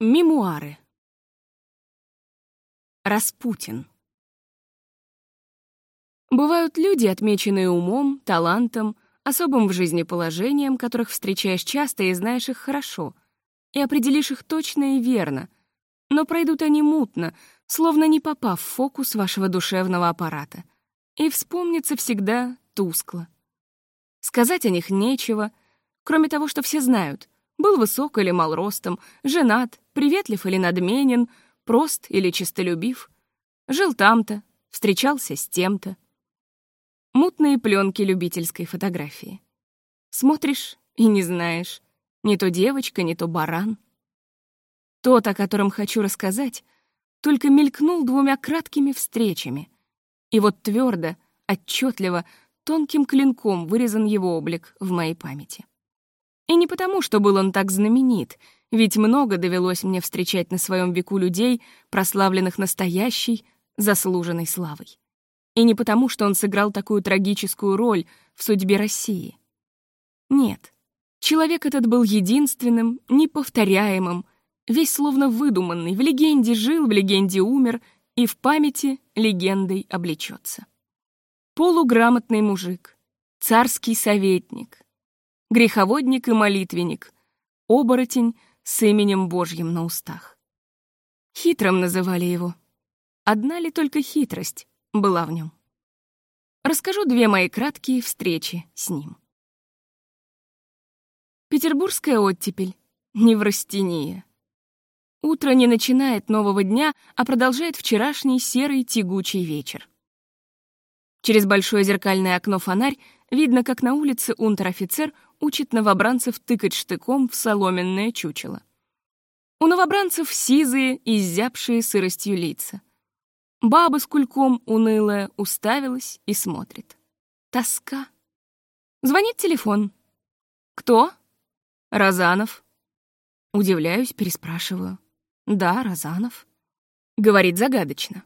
Мемуары. Распутин. Бывают люди, отмеченные умом, талантом, особым в жизни положением, которых встречаешь часто и знаешь их хорошо, и определишь их точно и верно, но пройдут они мутно, словно не попав в фокус вашего душевного аппарата, и вспомнится всегда тускло. Сказать о них нечего, кроме того, что все знают — был высок или мал ростом, женат, приветлив или надменен, прост или честолюбив. Жил там-то, встречался с тем-то. Мутные пленки любительской фотографии. Смотришь и не знаешь, не то девочка, не то баран. Тот, о котором хочу рассказать, только мелькнул двумя краткими встречами. И вот твердо, отчетливо, тонким клинком вырезан его облик в моей памяти. И не потому, что был он так знаменит, ведь много довелось мне встречать на своем веку людей, прославленных настоящей, заслуженной славой. И не потому, что он сыграл такую трагическую роль в судьбе России. Нет, человек этот был единственным, неповторяемым, весь словно выдуманный, в легенде жил, в легенде умер и в памяти легендой облечется. Полуграмотный мужик, царский советник, греховодник и молитвенник, оборотень с именем Божьим на устах. Хитрым называли его. Одна ли только хитрость была в нем. Расскажу две мои краткие встречи с ним. Петербургская оттепель, неврастения. Утро не начинает нового дня, а продолжает вчерашний серый тягучий вечер. Через большое зеркальное окно фонарь видно, как на улице унтер-офицер учит новобранцев тыкать штыком в соломенное чучело. У новобранцев сизые, изябшие сыростью лица. Баба с кульком, унылая, уставилась и смотрит. Тоска. Звонит телефон. «Кто?» «Розанов». Удивляюсь, переспрашиваю. «Да, Розанов». Говорит загадочно.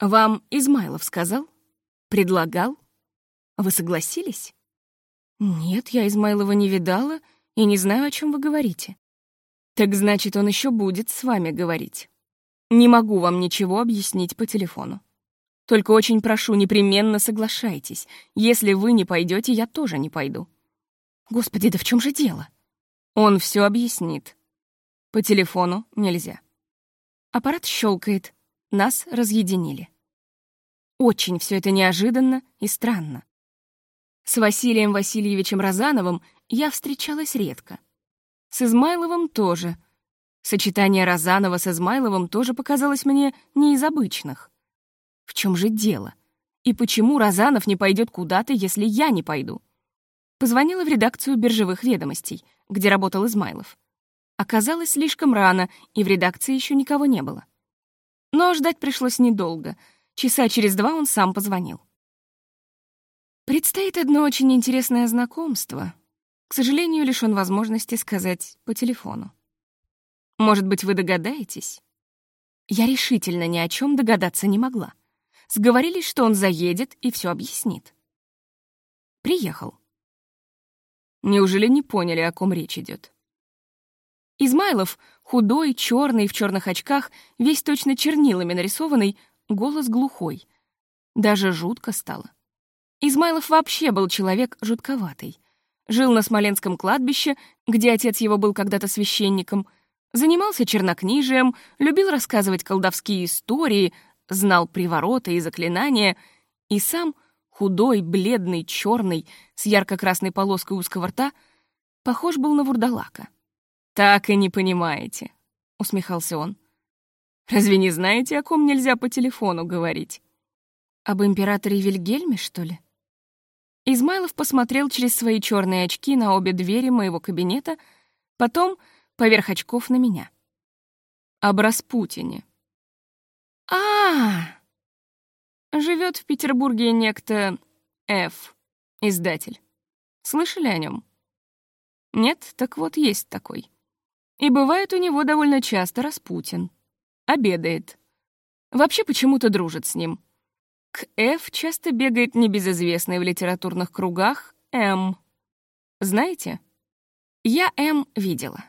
«Вам Измайлов сказал? Предлагал? Вы согласились?» «Нет, я Измайлова не видала и не знаю, о чем вы говорите». «Так значит, он еще будет с вами говорить. Не могу вам ничего объяснить по телефону. Только очень прошу, непременно соглашайтесь. Если вы не пойдете, я тоже не пойду». «Господи, да в чем же дело?» «Он все объяснит. По телефону нельзя». Аппарат щелкает. Нас разъединили. Очень все это неожиданно и странно. С Василием Васильевичем Розановым я встречалась редко. С Измайловым тоже. Сочетание Розанова с Измайловым тоже показалось мне не из обычных. В чем же дело? И почему Розанов не пойдет куда-то, если я не пойду? Позвонила в редакцию биржевых ведомостей, где работал Измайлов. Оказалось слишком рано, и в редакции еще никого не было. Но ждать пришлось недолго. Часа через два он сам позвонил. Предстоит одно очень интересное знакомство. К сожалению, лишён возможности сказать по телефону. Может быть, вы догадаетесь? Я решительно ни о чем догадаться не могла. Сговорились, что он заедет и все объяснит. Приехал. Неужели не поняли, о ком речь идет? Измайлов, худой, черный, в черных очках, весь точно чернилами нарисованный, голос глухой. Даже жутко стало. Измайлов вообще был человек жутковатый. Жил на Смоленском кладбище, где отец его был когда-то священником, занимался чернокнижием, любил рассказывать колдовские истории, знал привороты и заклинания, и сам, худой, бледный, черный, с ярко-красной полоской узкого рта, похож был на вурдалака. «Так и не понимаете», — усмехался он. «Разве не знаете, о ком нельзя по телефону говорить?» «Об императоре Вильгельме, что ли?» Измайлов посмотрел через свои черные очки на обе двери моего кабинета, потом поверх очков на меня. Об Распутине. а, -а, -а! Живет в Петербурге некто Ф, издатель. Слышали о нем? Нет, так вот есть такой. И бывает у него довольно часто Распутин. Обедает. Вообще почему-то дружит с ним. К Ф часто бегает небезызвестный в литературных кругах М. Знаете? Я М видела.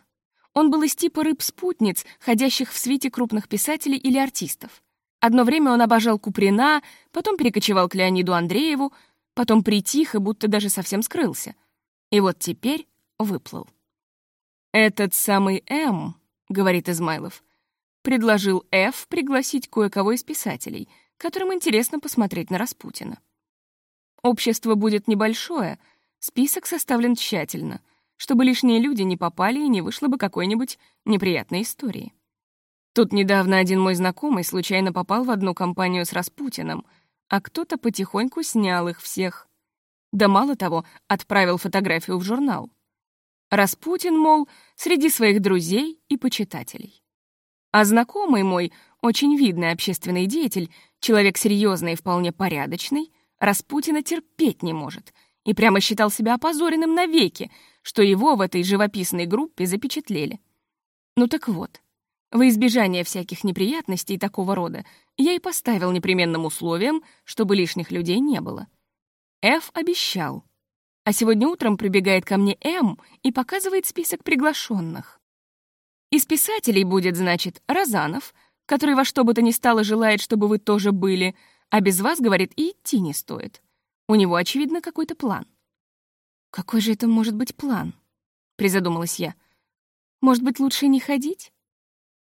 Он был из типа рыб-спутниц, ходящих в свете крупных писателей или артистов. Одно время он обожал Куприна, потом перекочевал к Леониду Андрееву, потом притих и будто даже совсем скрылся. И вот теперь выплыл. «Этот самый М», — говорит Измайлов, предложил Ф пригласить кое-кого из писателей, которым интересно посмотреть на Распутина. Общество будет небольшое, список составлен тщательно, чтобы лишние люди не попали и не вышло бы какой-нибудь неприятной истории. Тут недавно один мой знакомый случайно попал в одну компанию с Распутиным, а кто-то потихоньку снял их всех. Да мало того, отправил фотографию в журнал. Распутин, мол, среди своих друзей и почитателей. А знакомый мой, очень видный общественный деятель, человек серьезный и вполне порядочный, Распутина терпеть не может и прямо считал себя опозоренным навеки, что его в этой живописной группе запечатлели. Ну так вот, во избежание всяких неприятностей такого рода я и поставил непременным условием, чтобы лишних людей не было. Ф обещал. А сегодня утром прибегает ко мне М и показывает список приглашенных. Из писателей будет, значит, Розанов, который во что бы то ни стало желает, чтобы вы тоже были, а без вас, говорит, и идти не стоит. У него, очевидно, какой-то план. «Какой же это может быть план?» — призадумалась я. «Может быть, лучше не ходить?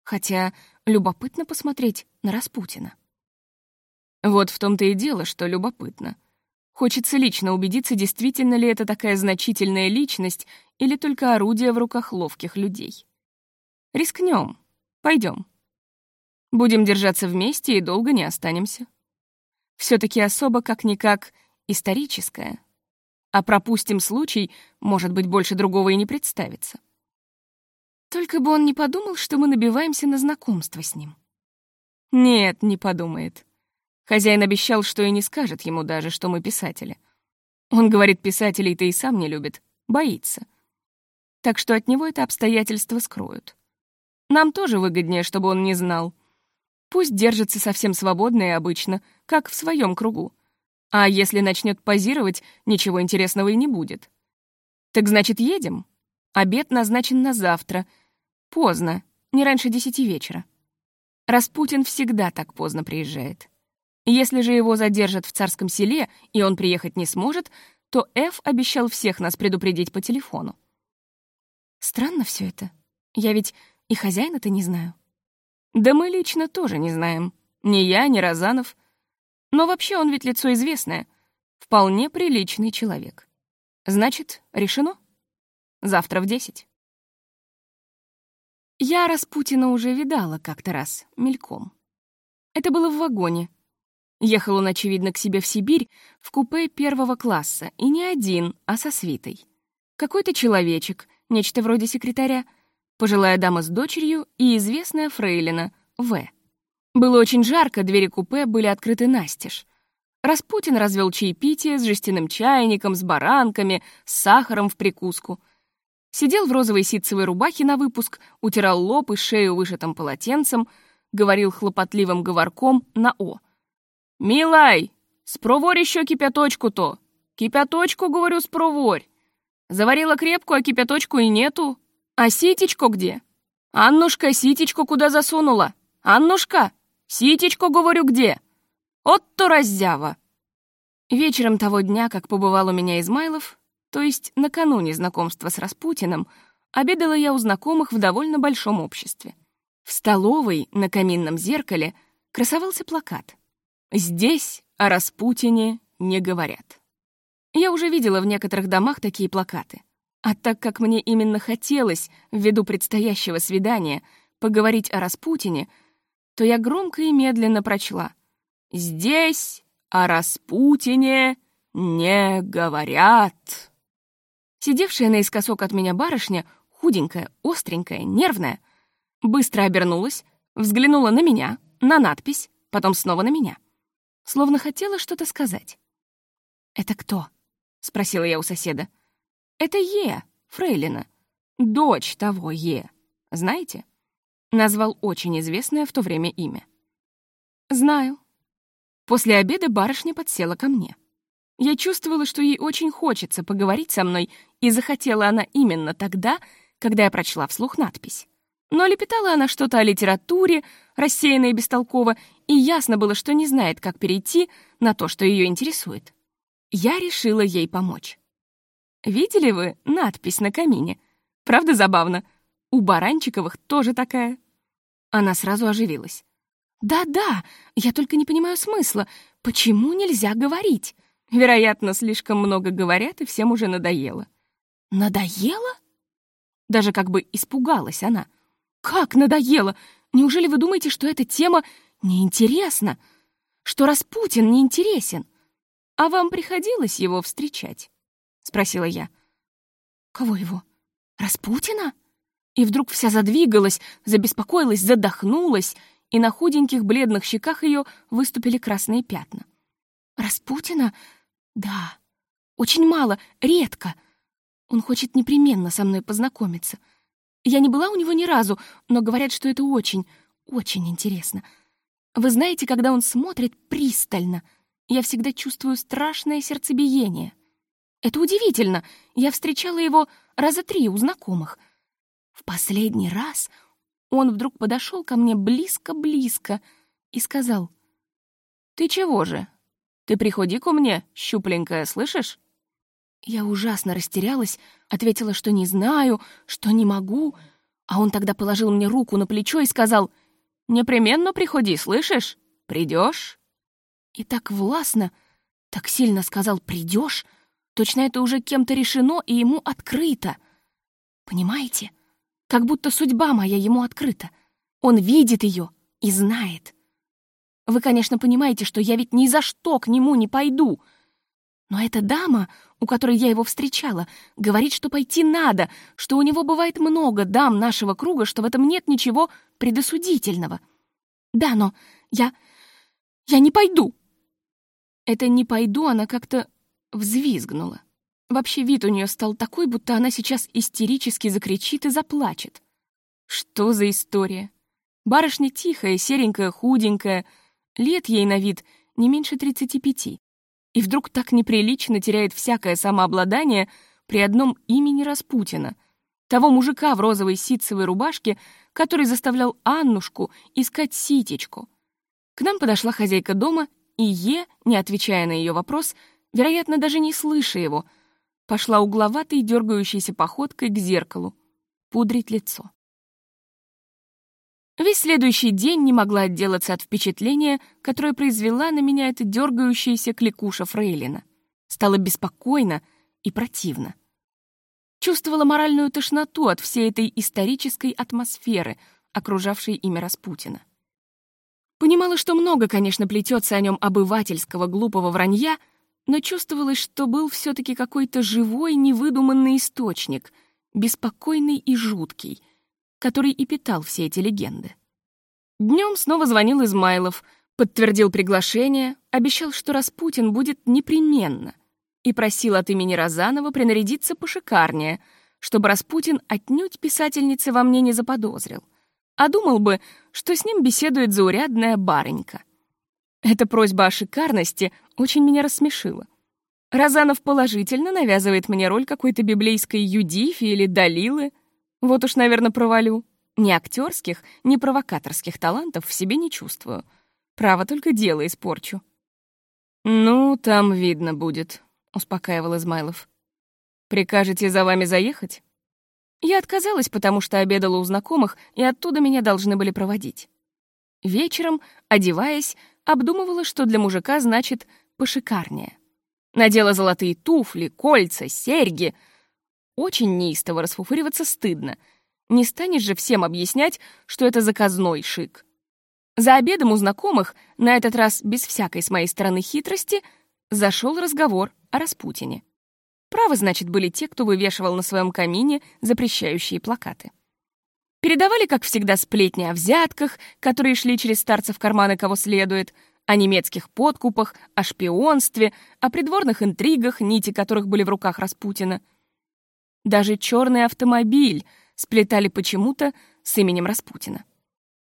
Хотя любопытно посмотреть на Распутина». Вот в том-то и дело, что любопытно. Хочется лично убедиться, действительно ли это такая значительная личность или только орудие в руках ловких людей. Рискнем. Пойдем. Будем держаться вместе и долго не останемся. все таки особо как-никак историческая. А пропустим случай, может быть, больше другого и не представится. Только бы он не подумал, что мы набиваемся на знакомство с ним. Нет, не подумает. Хозяин обещал, что и не скажет ему даже, что мы писатели. Он говорит, писателей-то и сам не любит, боится. Так что от него это обстоятельство скроют. Нам тоже выгоднее, чтобы он не знал. Пусть держится совсем свободно и обычно, как в своем кругу. А если начнет позировать, ничего интересного и не будет. Так значит, едем? Обед назначен на завтра. Поздно, не раньше десяти вечера. Распутин всегда так поздно приезжает. Если же его задержат в царском селе, и он приехать не сможет, то Ф обещал всех нас предупредить по телефону. Странно все это. Я ведь и хозяина-то не знаю. Да мы лично тоже не знаем. Ни я, ни Розанов. Но вообще он ведь лицо известное. Вполне приличный человек. Значит, решено? Завтра в десять. Я Распутина уже видала как-то раз, мельком. Это было в вагоне. Ехал он, очевидно, к себе в Сибирь в купе первого класса, и не один, а со свитой. Какой-то человечек, нечто вроде секретаря — пожилая дама с дочерью и известная фрейлина В. Было очень жарко, двери купе были открыты настежь. Распутин развел чаепитие с жестяным чайником, с баранками, с сахаром в прикуску. Сидел в розовой ситцевой рубахе на выпуск, утирал лоб и шею вышитым полотенцем, говорил хлопотливым говорком на «о». «Милай, спроворь еще кипяточку-то! Кипяточку, говорю, спроворь! Заварила крепку, а кипяточку и нету!» «А ситечко где? Аннушка, ситечко куда засунула? Аннушка, ситечко, говорю, где? От-то раздява!» Вечером того дня, как побывал у меня Измайлов, то есть накануне знакомства с Распутиным, обедала я у знакомых в довольно большом обществе. В столовой на каминном зеркале красовался плакат. «Здесь о Распутине не говорят». Я уже видела в некоторых домах такие плакаты. А так как мне именно хотелось, ввиду предстоящего свидания, поговорить о Распутине, то я громко и медленно прочла. «Здесь о Распутине не говорят». Сидевшая наискосок от меня барышня, худенькая, остренькая, нервная, быстро обернулась, взглянула на меня, на надпись, потом снова на меня. Словно хотела что-то сказать. «Это кто?» — спросила я у соседа. Это Е, Фрейлина, дочь того Е. Знаете? Назвал очень известное в то время имя. Знаю. После обеда барышня подсела ко мне. Я чувствовала, что ей очень хочется поговорить со мной, и захотела она именно тогда, когда я прочла вслух надпись. Но лепетала она что-то о литературе, рассеянно и бестолково, и ясно было, что не знает, как перейти на то, что ее интересует. Я решила ей помочь. Видели вы надпись на камине? Правда забавно? У Баранчиковых тоже такая. Она сразу оживилась. «Да-да, я только не понимаю смысла. Почему нельзя говорить? Вероятно, слишком много говорят, и всем уже надоело». «Надоело?» Даже как бы испугалась она. «Как надоело? Неужели вы думаете, что эта тема неинтересна? Что Распутин неинтересен? А вам приходилось его встречать?» — спросила я. «Кого его? Распутина?» И вдруг вся задвигалась, забеспокоилась, задохнулась, и на худеньких бледных щеках ее выступили красные пятна. «Распутина? Да. Очень мало, редко. Он хочет непременно со мной познакомиться. Я не была у него ни разу, но говорят, что это очень, очень интересно. Вы знаете, когда он смотрит пристально, я всегда чувствую страшное сердцебиение. Это удивительно. Я встречала его раза три у знакомых. В последний раз он вдруг подошел ко мне близко-близко и сказал, «Ты чего же? Ты приходи ко мне, щупленькая, слышишь?» Я ужасно растерялась, ответила, что не знаю, что не могу, а он тогда положил мне руку на плечо и сказал, «Непременно приходи, слышишь? Придешь?» И так властно, так сильно сказал «придешь», точно это уже кем-то решено и ему открыто. Понимаете? Как будто судьба моя ему открыта. Он видит ее и знает. Вы, конечно, понимаете, что я ведь ни за что к нему не пойду. Но эта дама, у которой я его встречала, говорит, что пойти надо, что у него бывает много дам нашего круга, что в этом нет ничего предосудительного. Да, но я... я не пойду. Это «не пойду» она как-то взвизгнула. Вообще вид у нее стал такой, будто она сейчас истерически закричит и заплачет. Что за история? Барышня тихая, серенькая, худенькая, лет ей на вид не меньше 35. И вдруг так неприлично теряет всякое самообладание при одном имени Распутина, того мужика в розовой ситцевой рубашке, который заставлял Аннушку искать ситечку. К нам подошла хозяйка дома, и Е, не отвечая на ее вопрос, вероятно, даже не слыша его — пошла угловатой, дергающейся походкой к зеркалу, пудрить лицо. Весь следующий день не могла отделаться от впечатления, которое произвела на меня эта дергающаяся кликуша Фрейлина. Стало беспокойно и противно. Чувствовала моральную тошноту от всей этой исторической атмосферы, окружавшей имя Распутина. Понимала, что много, конечно, плетется о нем обывательского глупого вранья — но чувствовалось, что был все-таки какой-то живой, невыдуманный источник, беспокойный и жуткий, который и питал все эти легенды. Днем снова звонил Измайлов, подтвердил приглашение, обещал, что Распутин будет непременно, и просил от имени Розанова принарядиться пошикарнее, чтобы Распутин отнюдь писательницы во мне не заподозрил, а думал бы, что с ним беседует заурядная барынька. Эта просьба о шикарности очень меня рассмешила. Разанов положительно навязывает мне роль какой-то библейской Юдифи или Далилы. Вот уж, наверное, провалю. Ни актерских, ни провокаторских талантов в себе не чувствую. Право, только дело испорчу. «Ну, там видно будет», — успокаивал Измайлов. «Прикажете за вами заехать?» Я отказалась, потому что обедала у знакомых, и оттуда меня должны были проводить. Вечером, одеваясь, обдумывала, что для мужика значит «пошикарнее». Надела золотые туфли, кольца, серьги. Очень неистово расфуфыриваться стыдно. Не станешь же всем объяснять, что это заказной шик. За обедом у знакомых, на этот раз без всякой с моей стороны хитрости, зашел разговор о Распутине. Правы, значит, были те, кто вывешивал на своем камине запрещающие плакаты. Передавали, как всегда, сплетни о взятках, которые шли через старцев карманы кого следует, о немецких подкупах, о шпионстве, о придворных интригах, нити которых были в руках Распутина. Даже черный автомобиль сплетали почему-то с именем Распутина.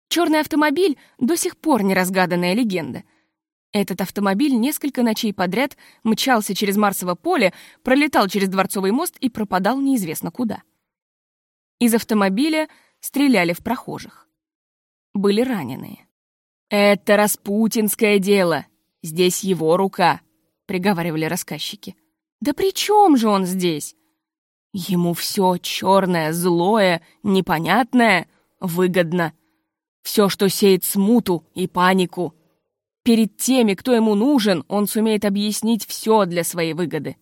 Черный автомобиль — до сих пор неразгаданная легенда. Этот автомобиль несколько ночей подряд мчался через Марсово поле, пролетал через Дворцовый мост и пропадал неизвестно куда. Из автомобиля стреляли в прохожих. Были раненые. «Это распутинское дело. Здесь его рука», — приговаривали рассказчики. «Да при чем же он здесь?» Ему все черное, злое, непонятное выгодно. Все, что сеет смуту и панику. Перед теми, кто ему нужен, он сумеет объяснить все для своей выгоды.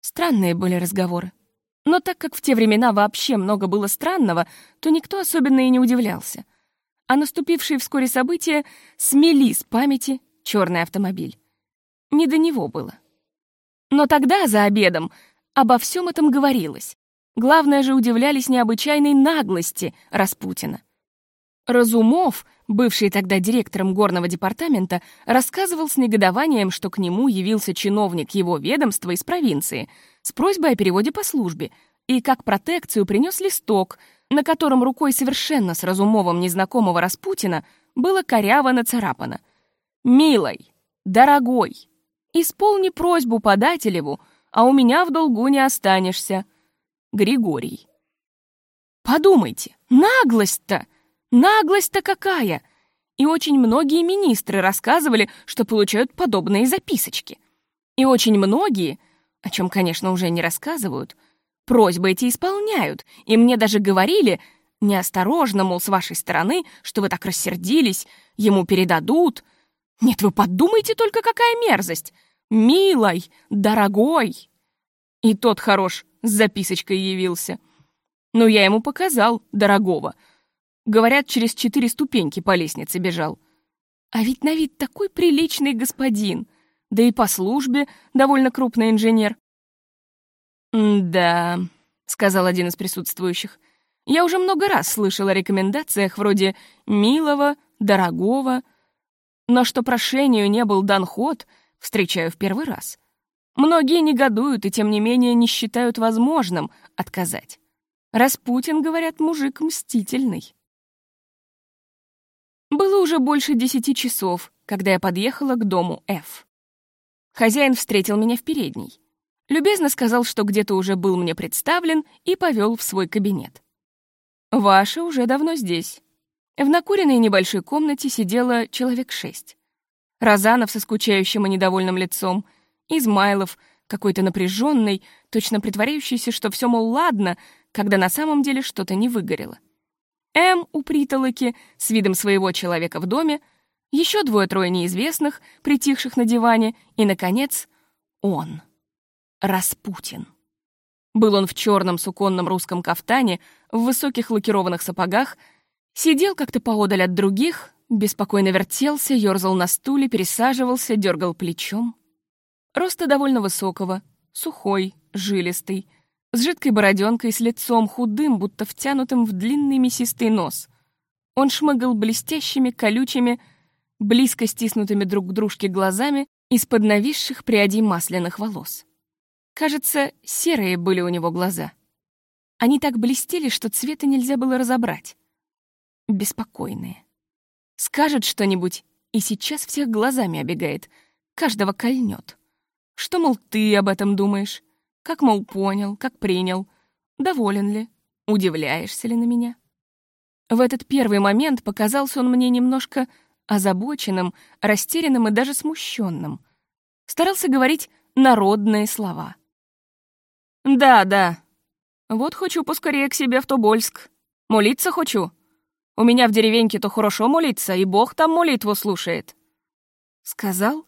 Странные были разговоры. Но так как в те времена вообще много было странного, то никто особенно и не удивлялся. А наступившие вскоре события смели с памяти черный автомобиль. Не до него было. Но тогда, за обедом, обо всем этом говорилось. Главное же удивлялись необычайной наглости Распутина. Разумов, бывший тогда директором горного департамента, рассказывал с негодованием, что к нему явился чиновник его ведомства из провинции с просьбой о переводе по службе, и как протекцию принес листок, на котором рукой совершенно с Разумовым незнакомого Распутина было коряво нацарапано. «Милой, дорогой, исполни просьбу подателеву, а у меня в долгу не останешься. Григорий». Подумайте, наглость-то! Наглость-то какая! И очень многие министры рассказывали, что получают подобные записочки. И очень многие, о чем, конечно, уже не рассказывают, просьбы эти исполняют, и мне даже говорили, неосторожно, мол, с вашей стороны, что вы так рассердились, ему передадут. Нет, вы подумайте только, какая мерзость! Милой, дорогой! И тот хорош с записочкой явился. Ну, я ему показал, дорогого — Говорят, через четыре ступеньки по лестнице бежал. А ведь на вид такой приличный господин, да и по службе довольно крупный инженер. «Да», — сказал один из присутствующих, «я уже много раз слышал о рекомендациях вроде «милого», «дорогого», но что прошению не был дан ход, встречаю в первый раз. Многие негодуют и, тем не менее, не считают возможным отказать. Распутин, говорят, мужик мстительный. Было уже больше десяти часов, когда я подъехала к дому Ф. Хозяин встретил меня в передней. Любезно сказал, что где-то уже был мне представлен и повел в свой кабинет. «Ваша уже давно здесь». В накуренной небольшой комнате сидело человек шесть. Разанов со скучающим и недовольным лицом, Измайлов, какой-то напряженный, точно притворяющийся, что все, мол, ладно, когда на самом деле что-то не выгорело. М у притолоки с видом своего человека в доме, еще двое-трое неизвестных, притихших на диване, и, наконец, он, Распутин. Был он в черном суконном русском кафтане, в высоких лакированных сапогах, сидел как-то поодаль от других, беспокойно вертелся, ерзал на стуле, пересаживался, дергал плечом. Роста довольно высокого, сухой, жилистый, с жидкой бороденкой, с лицом худым, будто втянутым в длинный мясистый нос. Он шмыгал блестящими, колючими, близко стиснутыми друг к дружке глазами из-под нависших прядей масляных волос. Кажется, серые были у него глаза. Они так блестели, что цвета нельзя было разобрать. Беспокойные. Скажет что-нибудь, и сейчас всех глазами обегает, каждого кольнет. Что, мол, ты об этом думаешь? Как, мол, понял, как принял, доволен ли, удивляешься ли на меня? В этот первый момент показался он мне немножко озабоченным, растерянным и даже смущенным. Старался говорить народные слова. «Да, да. Вот хочу поскорее к себе в Тобольск. Молиться хочу. У меня в деревеньке то хорошо молиться, и Бог там молитву слушает». Сказал,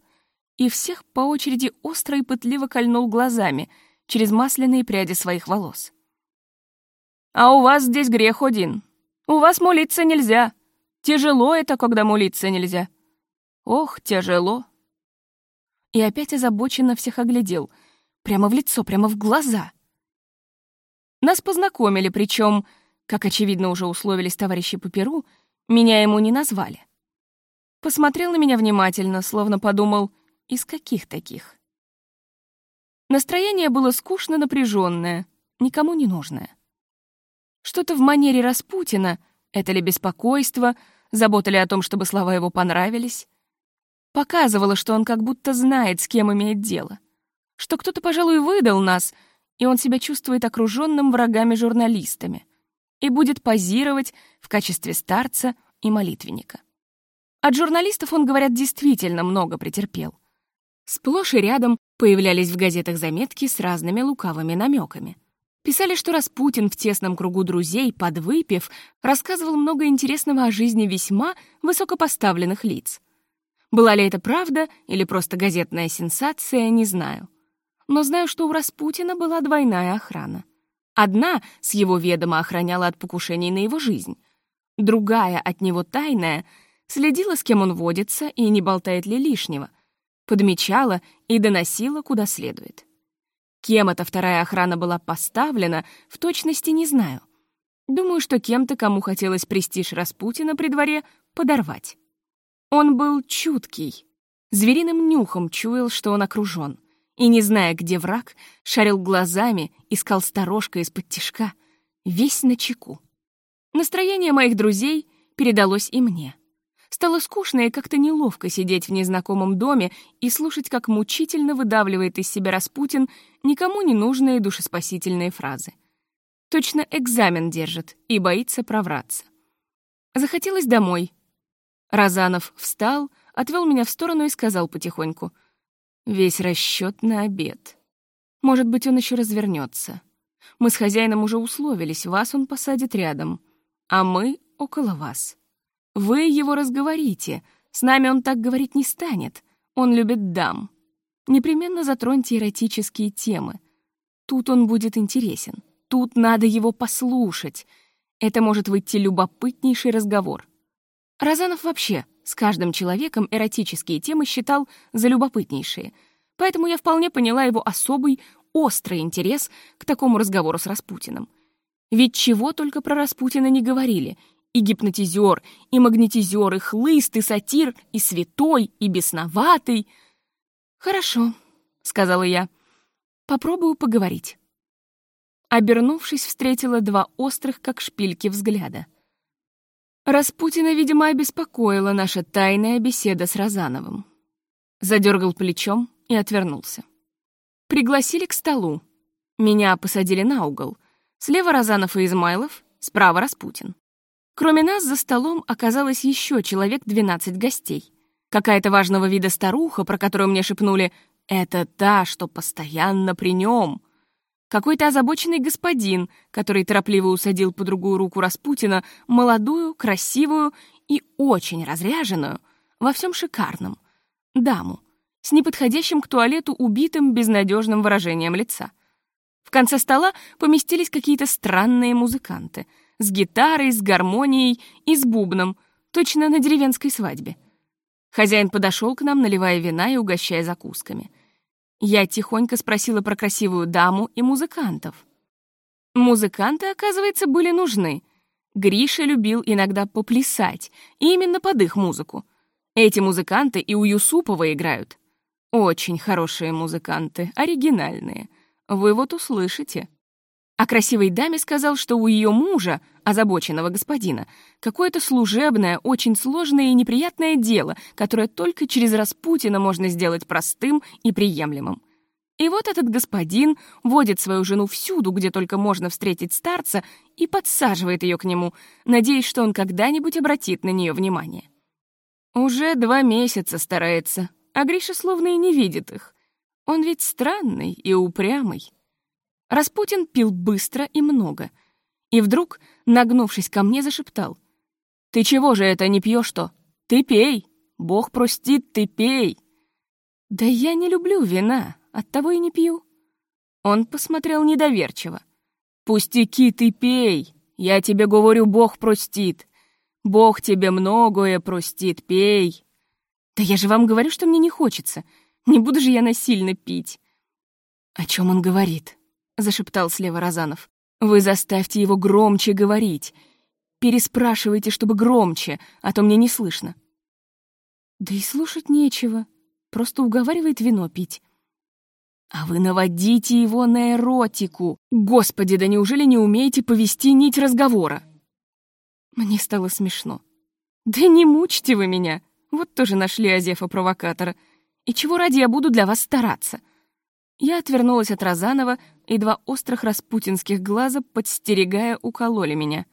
и всех по очереди остро и пытливо кольнул глазами — через масляные пряди своих волос. «А у вас здесь грех один. У вас молиться нельзя. Тяжело это, когда молиться нельзя. Ох, тяжело». И опять озабоченно всех оглядел. Прямо в лицо, прямо в глаза. Нас познакомили, причем, как очевидно уже условились товарищи по Перу, меня ему не назвали. Посмотрел на меня внимательно, словно подумал, из каких таких? Настроение было скучно напряженное, никому не нужное. Что-то в манере Распутина, это ли беспокойство, забота ли о том, чтобы слова его понравились, показывало, что он как будто знает, с кем имеет дело, что кто-то, пожалуй, выдал нас, и он себя чувствует окруженным врагами-журналистами. и будет позировать в качестве старца и молитвенника. От журналистов он, говорят, действительно много претерпел. Сплошь и рядом появлялись в газетах заметки с разными лукавыми намеками. Писали, что Распутин в тесном кругу друзей, подвыпив, рассказывал много интересного о жизни весьма высокопоставленных лиц. Была ли это правда или просто газетная сенсация, не знаю. Но знаю, что у Распутина была двойная охрана. Одна с его ведома охраняла от покушений на его жизнь. Другая, от него тайная, следила, с кем он водится и не болтает ли лишнего, подмечала и доносила, куда следует. Кем эта вторая охрана была поставлена, в точности не знаю. Думаю, что кем-то, кому хотелось престиж Распутина при дворе, подорвать. Он был чуткий, звериным нюхом чуял, что он окружен, и, не зная, где враг, шарил глазами, искал сторожка из-под тишка, весь на чеку. Настроение моих друзей передалось и мне. Стало скучно и как-то неловко сидеть в незнакомом доме и слушать, как мучительно выдавливает из себя Распутин никому не нужные душеспасительные фразы. Точно экзамен держит и боится провраться. Захотелось домой, Разанов встал, отвел меня в сторону и сказал потихоньку. «Весь расчет на обед. Может быть, он еще развернется. Мы с хозяином уже условились, вас он посадит рядом, а мы около вас. Вы его разговорите, с нами он так говорить не станет, он любит дам. Непременно затроньте эротические темы. Тут он будет интересен, тут надо его послушать. Это может выйти любопытнейший разговор. Разанов вообще с каждым человеком эротические темы считал за любопытнейшие, поэтому я вполне поняла его особый, острый интерес к такому разговору с Распутиным. Ведь чего только про Распутина не говорили. И гипнотизер, и магнетизер, и хлыст, и сатир, и святой, и бесноватый. «Хорошо», — сказала я, — «попробую поговорить». Обернувшись, встретила два острых, как шпильки, взгляда — Распутина, видимо, обеспокоила наша тайная беседа с Розановым. Задергал плечом и отвернулся. Пригласили к столу. Меня посадили на угол. Слева Розанов и Измайлов, справа Распутин. Кроме нас за столом оказалось еще человек 12 гостей. Какая-то важного вида старуха, про которую мне шепнули «Это та, что постоянно при нем», какой-то озабоченный господин, который торопливо усадил по другую руку Распутина молодую, красивую и очень разряженную, во всем шикарном, даму, с неподходящим к туалету убитым безнадежным выражением лица. В конце стола поместились какие-то странные музыканты с гитарой, с гармонией и с бубном, точно на деревенской свадьбе. Хозяин подошел к нам, наливая вина и угощая закусками — я тихонько спросила про красивую даму и музыкантов. Музыканты, оказывается, были нужны. Гриша любил иногда поплясать, именно под их музыку. Эти музыканты и у Юсупова играют. Очень хорошие музыканты, оригинальные. Вы вот услышите. О красивой даме сказал, что у ее мужа, озабоченного господина, какое-то служебное, очень сложное и неприятное дело, которое только через Распутина можно сделать простым и приемлемым. И вот этот господин водит свою жену всюду, где только можно встретить старца, и подсаживает ее к нему, надеясь, что он когда-нибудь обратит на нее внимание. Уже два месяца старается, а Гриша словно и не видит их. Он ведь странный и упрямый. Распутин пил быстро и много. И вдруг, нагнувшись ко мне, зашептал. «Ты чего же это не пьешь-то? Ты пей! Бог простит, ты пей!» «Да я не люблю вина, оттого и не пью». Он посмотрел недоверчиво. «Пустяки, ты пей! Я тебе говорю, Бог простит! Бог тебе многое простит, пей!» «Да я же вам говорю, что мне не хочется. Не буду же я насильно пить». «О чем он говорит?» — зашептал слева Розанов. «Вы заставьте его громче говорить. Переспрашивайте, чтобы громче, а то мне не слышно». Да и слушать нечего. Просто уговаривает вино пить. А вы наводите его на эротику. Господи, да неужели не умеете повести нить разговора? Мне стало смешно. Да не мучьте вы меня. Вот тоже нашли Азефа-провокатора. И чего ради я буду для вас стараться? Я отвернулась от Розанова, и два острых распутинских глаза, подстерегая, укололи меня.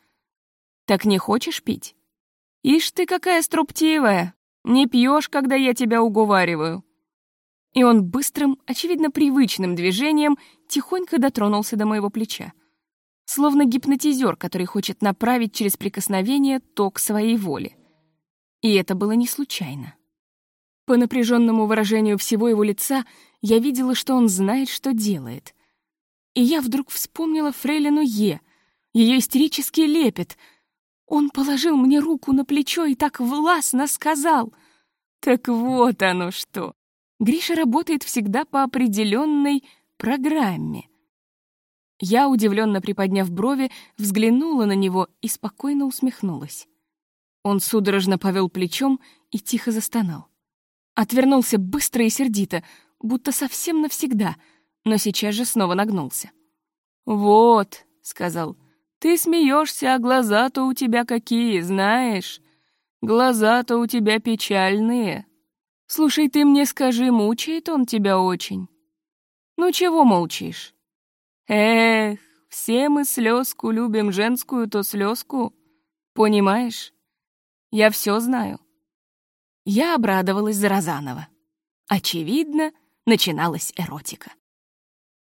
«Так не хочешь пить? Ишь ты какая строптивая! Не пьешь, когда я тебя уговариваю!» И он быстрым, очевидно привычным движением тихонько дотронулся до моего плеча. Словно гипнотизер, который хочет направить через прикосновение ток своей воли. И это было не случайно. По напряженному выражению всего его лица я видела, что он знает, что делает. И я вдруг вспомнила фрейлину Е, ее истерический лепет. Он положил мне руку на плечо и так властно сказал. Так вот оно что. Гриша работает всегда по определенной программе. Я, удивленно приподняв брови, взглянула на него и спокойно усмехнулась. Он судорожно повел плечом и тихо застонал. Отвернулся быстро и сердито, будто совсем навсегда, но сейчас же снова нагнулся. «Вот», — сказал, — «ты смеешься, а глаза-то у тебя какие, знаешь? Глаза-то у тебя печальные. Слушай, ты мне скажи, мучает он тебя очень? Ну чего молчишь? Эх, все мы слезку любим, женскую то слезку, понимаешь? Я все знаю. Я обрадовалась за Розанова. Очевидно, начиналась эротика.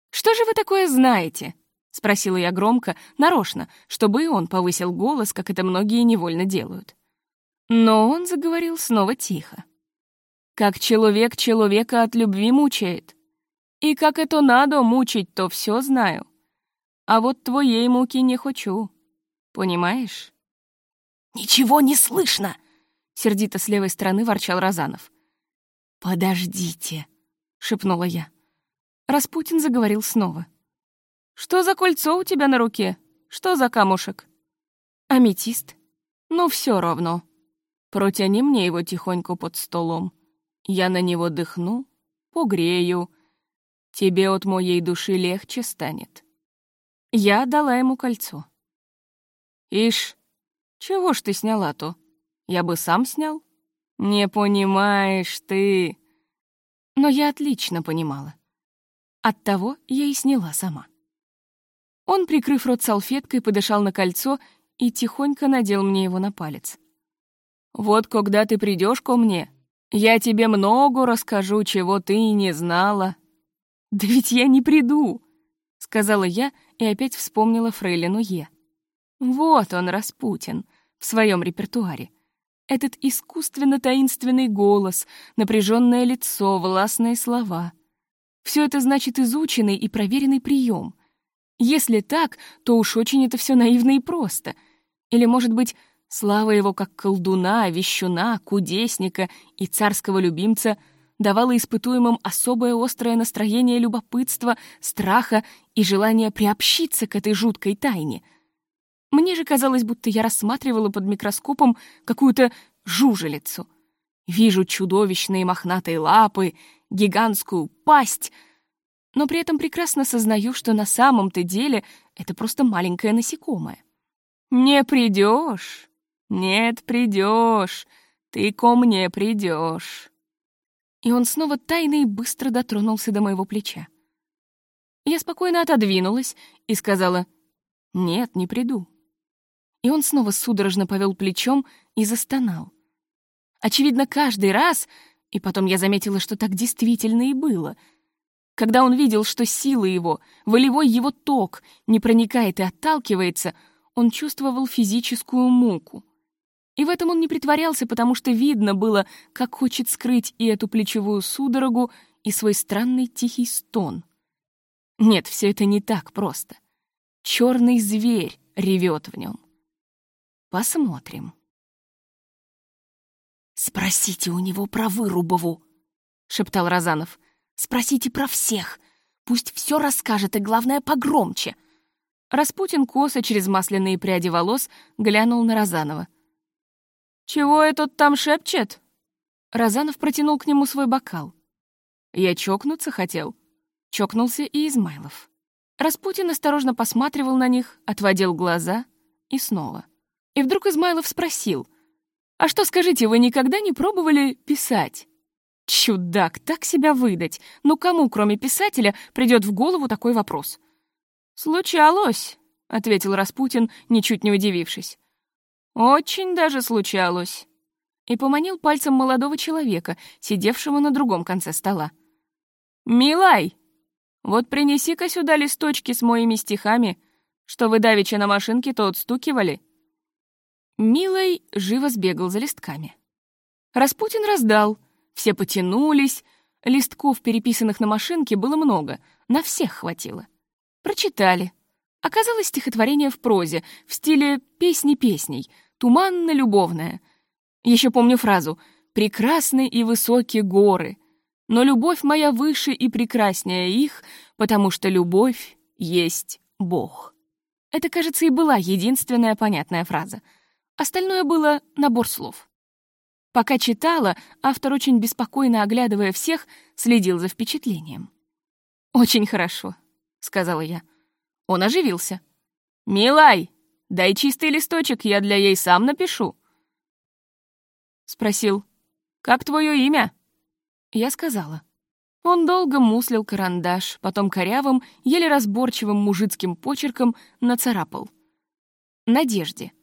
«Что же вы такое знаете?» — спросила я громко, нарочно, чтобы и он повысил голос, как это многие невольно делают. Но он заговорил снова тихо. «Как человек человека от любви мучает. И как это надо мучить, то все знаю. А вот твоей муки не хочу. Понимаешь?» «Ничего не слышно!» — сердито с левой стороны ворчал Розанов. «Подождите», — шепнула я. Распутин заговорил снова. «Что за кольцо у тебя на руке? Что за камушек?» «Аметист. Ну, все равно. Протяни мне его тихонько под столом. Я на него дыхну, погрею. Тебе от моей души легче станет». Я дала ему кольцо. «Ишь, чего ж ты сняла-то?» Я бы сам снял. Не понимаешь ты. Но я отлично понимала. Оттого я и сняла сама. Он, прикрыв рот салфеткой, подышал на кольцо и тихонько надел мне его на палец. «Вот когда ты придешь ко мне, я тебе много расскажу, чего ты и не знала». «Да ведь я не приду», — сказала я и опять вспомнила фрейлину Е. Вот он, Распутин, в своем репертуаре. Этот искусственно-таинственный голос, напряженное лицо, властные слова. Все это значит изученный и проверенный прием. Если так, то уж очень это все наивно и просто. Или, может быть, слава его как колдуна, вещуна, кудесника и царского любимца давала испытуемым особое острое настроение любопытства, страха и желания приобщиться к этой жуткой тайне — мне же казалось, будто я рассматривала под микроскопом какую-то жужелицу. Вижу чудовищные мохнатые лапы, гигантскую пасть, но при этом прекрасно сознаю, что на самом-то деле это просто маленькое насекомое. «Не придешь, нет, придешь, ты ко мне придешь». И он снова тайно и быстро дотронулся до моего плеча. Я спокойно отодвинулась и сказала, «Нет, не приду» и он снова судорожно повел плечом и застонал. Очевидно, каждый раз, и потом я заметила, что так действительно и было, когда он видел, что сила его, волевой его ток не проникает и отталкивается, он чувствовал физическую муку. И в этом он не притворялся, потому что видно было, как хочет скрыть и эту плечевую судорогу, и свой странный тихий стон. Нет, все это не так просто. Черный зверь ревет в нем. Посмотрим. «Спросите у него про Вырубову», — шептал Розанов. «Спросите про всех. Пусть все расскажет, и, главное, погромче». Распутин косо через масляные пряди волос глянул на Розанова. «Чего этот там шепчет?» Розанов протянул к нему свой бокал. «Я чокнуться хотел». Чокнулся и Измайлов. Распутин осторожно посматривал на них, отводил глаза и снова. И вдруг Измайлов спросил, «А что, скажите, вы никогда не пробовали писать?» Чудак, так себя выдать. Ну кому, кроме писателя, придет в голову такой вопрос? «Случалось», — ответил Распутин, ничуть не удивившись. «Очень даже случалось». И поманил пальцем молодого человека, сидевшего на другом конце стола. «Милай, вот принеси-ка сюда листочки с моими стихами, что вы давеча на машинке-то отстукивали». Милой живо сбегал за листками. Распутин раздал, все потянулись, листков, переписанных на машинке, было много, на всех хватило. Прочитали. Оказалось стихотворение в прозе, в стиле «песни песней», туманно-любовное. Еще помню фразу «прекрасны и высокие горы», но любовь моя выше и прекраснее их, потому что любовь есть Бог. Это, кажется, и была единственная понятная фраза. Остальное было набор слов. Пока читала, автор, очень беспокойно оглядывая всех, следил за впечатлением. «Очень хорошо», — сказала я. Он оживился. «Милай, дай чистый листочек, я для ей сам напишу». Спросил, «Как твое имя?» Я сказала. Он долго муслил карандаш, потом корявым, еле разборчивым мужицким почерком нацарапал. «Надежде.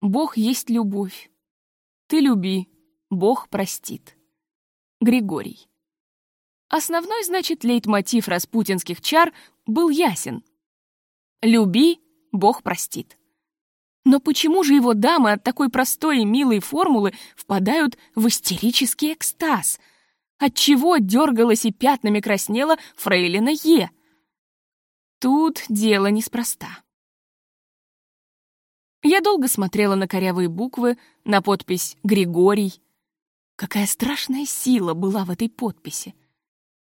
Бог есть любовь. Ты люби, Бог простит». Григорий. Основной, значит, лейтмотив распутинских чар был ясен. Люби, Бог простит. Но почему же его дамы от такой простой и милой формулы впадают в истерический экстаз? Отчего дергалась и пятнами краснела фрейлина Е? Тут дело неспроста. Я долго смотрела на корявые буквы, на подпись «Григорий». Какая страшная сила была в этой подписи.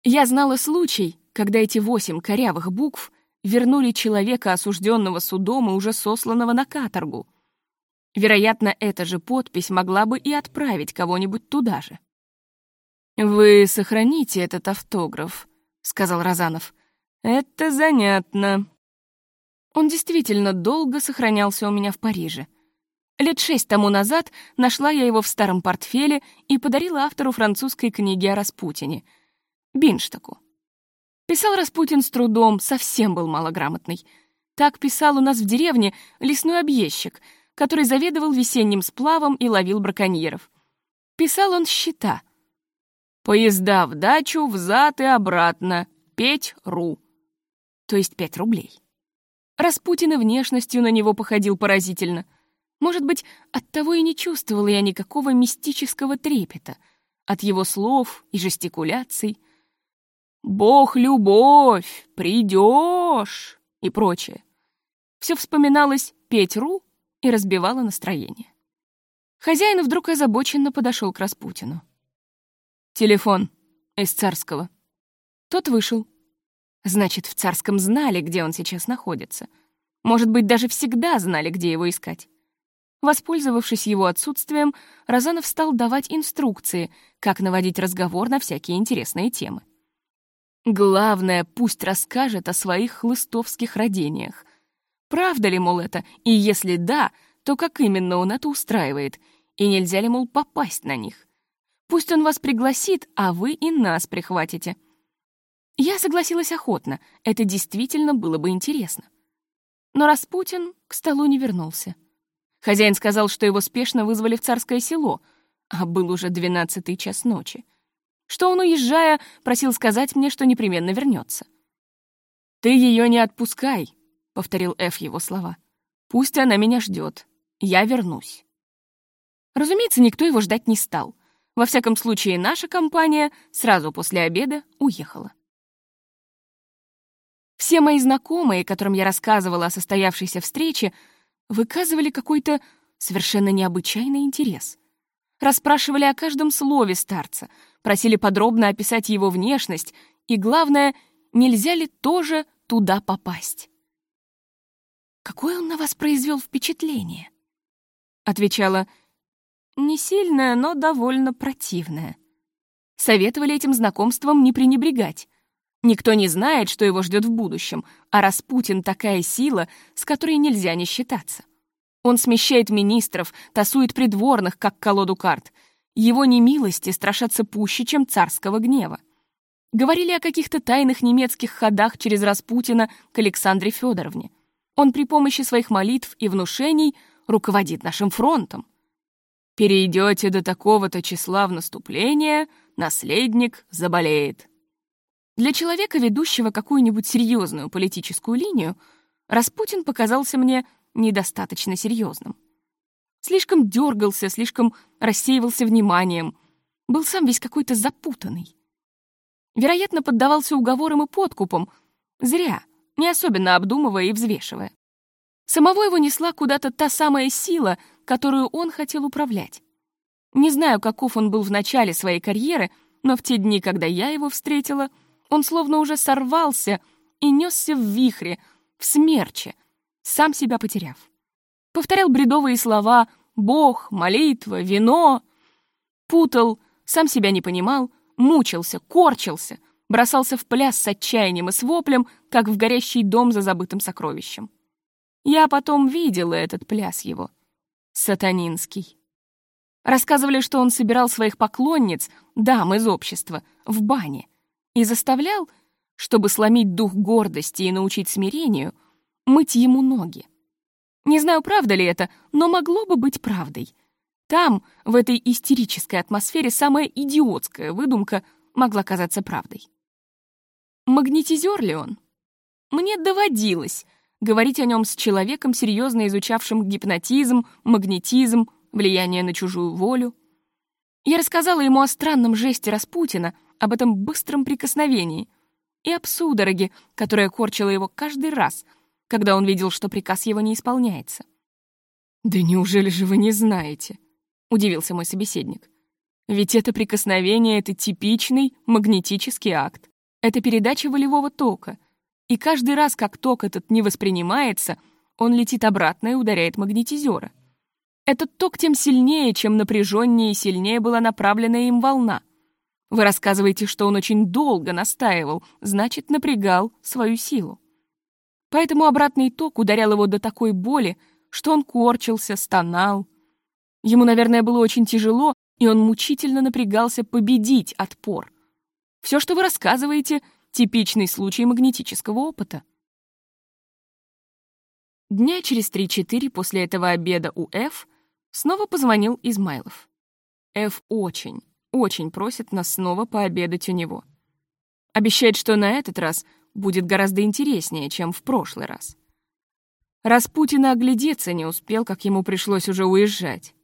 Я знала случай, когда эти восемь корявых букв вернули человека, осужденного судом и уже сосланного на каторгу. Вероятно, эта же подпись могла бы и отправить кого-нибудь туда же. «Вы сохраните этот автограф», — сказал Розанов. «Это занятно». Он действительно долго сохранялся у меня в Париже. Лет шесть тому назад нашла я его в старом портфеле и подарила автору французской книги о Распутине, Бинштаку. Писал Распутин с трудом, совсем был малограмотный. Так писал у нас в деревне лесной объездчик, который заведовал весенним сплавом и ловил браконьеров. Писал он счета. «Поезда в дачу, взад и обратно, петь ру». То есть пять рублей. Распутин и внешностью на него походил поразительно. Может быть, оттого и не чувствовала я никакого мистического трепета от его слов и жестикуляций — «Бог — любовь! Придешь!» и прочее. Все вспоминалось Петь-Ру и разбивало настроение. Хозяин вдруг озабоченно подошел к Распутину. «Телефон из царского». Тот вышел. Значит, в царском знали, где он сейчас находится. Может быть, даже всегда знали, где его искать. Воспользовавшись его отсутствием, Розанов стал давать инструкции, как наводить разговор на всякие интересные темы. Главное, пусть расскажет о своих хлыстовских родениях. Правда ли, мол, это? И если да, то как именно он это устраивает? И нельзя ли, мол, попасть на них? Пусть он вас пригласит, а вы и нас прихватите. Я согласилась охотно, это действительно было бы интересно. Но Распутин к столу не вернулся. Хозяин сказал, что его спешно вызвали в царское село, а был уже двенадцатый час ночи что он, уезжая, просил сказать мне, что непременно вернется. «Ты ее не отпускай», — повторил Эф его слова. «Пусть она меня ждет. Я вернусь». Разумеется, никто его ждать не стал. Во всяком случае, наша компания сразу после обеда уехала. Все мои знакомые, которым я рассказывала о состоявшейся встрече, выказывали какой-то совершенно необычайный интерес. Расспрашивали о каждом слове старца, просили подробно описать его внешность и, главное, нельзя ли тоже туда попасть. «Какое он на вас произвел впечатление?» Отвечала, «Не сильное, но довольно противное». Советовали этим знакомством не пренебрегать. Никто не знает, что его ждет в будущем, а Распутин — такая сила, с которой нельзя не считаться. Он смещает министров, тасует придворных, как колоду карт — его немилости страшатся пуще, чем царского гнева. Говорили о каких-то тайных немецких ходах через Распутина к Александре Федоровне. Он при помощи своих молитв и внушений руководит нашим фронтом. Перейдете до такого-то числа в наступление, наследник заболеет. Для человека, ведущего какую-нибудь серьезную политическую линию, Распутин показался мне недостаточно серьезным. Слишком дергался, слишком рассеивался вниманием, был сам весь какой-то запутанный. Вероятно, поддавался уговорам и подкупам, зря, не особенно обдумывая и взвешивая. Самого его несла куда-то та самая сила, которую он хотел управлять. Не знаю, каков он был в начале своей карьеры, но в те дни, когда я его встретила, он словно уже сорвался и несся в вихре, в смерче, сам себя потеряв. Повторял бредовые слова «Бог», «молитва», «вино». Путал, сам себя не понимал, мучился, корчился, бросался в пляс с отчаянием и с воплем, как в горящий дом за забытым сокровищем. Я потом видела этот пляс его. Сатанинский. Рассказывали, что он собирал своих поклонниц, дам из общества, в бане, и заставлял, чтобы сломить дух гордости и научить смирению, мыть ему ноги. Не знаю, правда ли это, но могло бы быть правдой. Там, в этой истерической атмосфере, самая идиотская выдумка могла казаться правдой. Магнетизер ли он? Мне доводилось говорить о нем с человеком, серьезно изучавшим гипнотизм, магнетизм, влияние на чужую волю. Я рассказала ему о странном жесте Распутина, об этом быстром прикосновении и об судороге, которая корчила его каждый раз, когда он видел, что приказ его не исполняется. «Да неужели же вы не знаете?» — удивился мой собеседник. «Ведь это прикосновение — это типичный магнетический акт. Это передача волевого тока. И каждый раз, как ток этот не воспринимается, он летит обратно и ударяет магнетизера. Этот ток тем сильнее, чем напряженнее и сильнее была направлена им волна. Вы рассказываете, что он очень долго настаивал, значит, напрягал свою силу. Поэтому обратный ток ударял его до такой боли, что он корчился, стонал. Ему, наверное, было очень тяжело, и он мучительно напрягался победить отпор. Все, что вы рассказываете, типичный случай магнетического опыта. Дня через 3-4 после этого обеда у Ф снова позвонил Измайлов. Ф очень, очень просит нас снова пообедать у него. Обещает, что на этот раз будет гораздо интереснее, чем в прошлый раз. Распутина оглядеться не успел, как ему пришлось уже уезжать.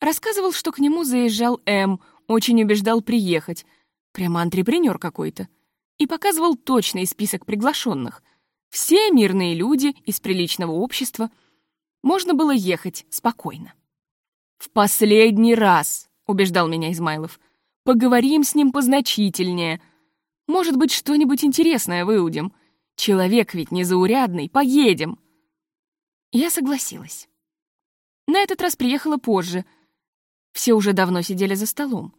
Рассказывал, что к нему заезжал М, очень убеждал приехать, прямо антрепренер какой-то, и показывал точный список приглашенных. Все мирные люди из приличного общества. Можно было ехать спокойно. «В последний раз», — убеждал меня Измайлов, — «поговорим с ним позначительнее. Может быть, что-нибудь интересное выудим. Человек ведь незаурядный, поедем». Я согласилась. На этот раз приехала позже. Все уже давно сидели за столом.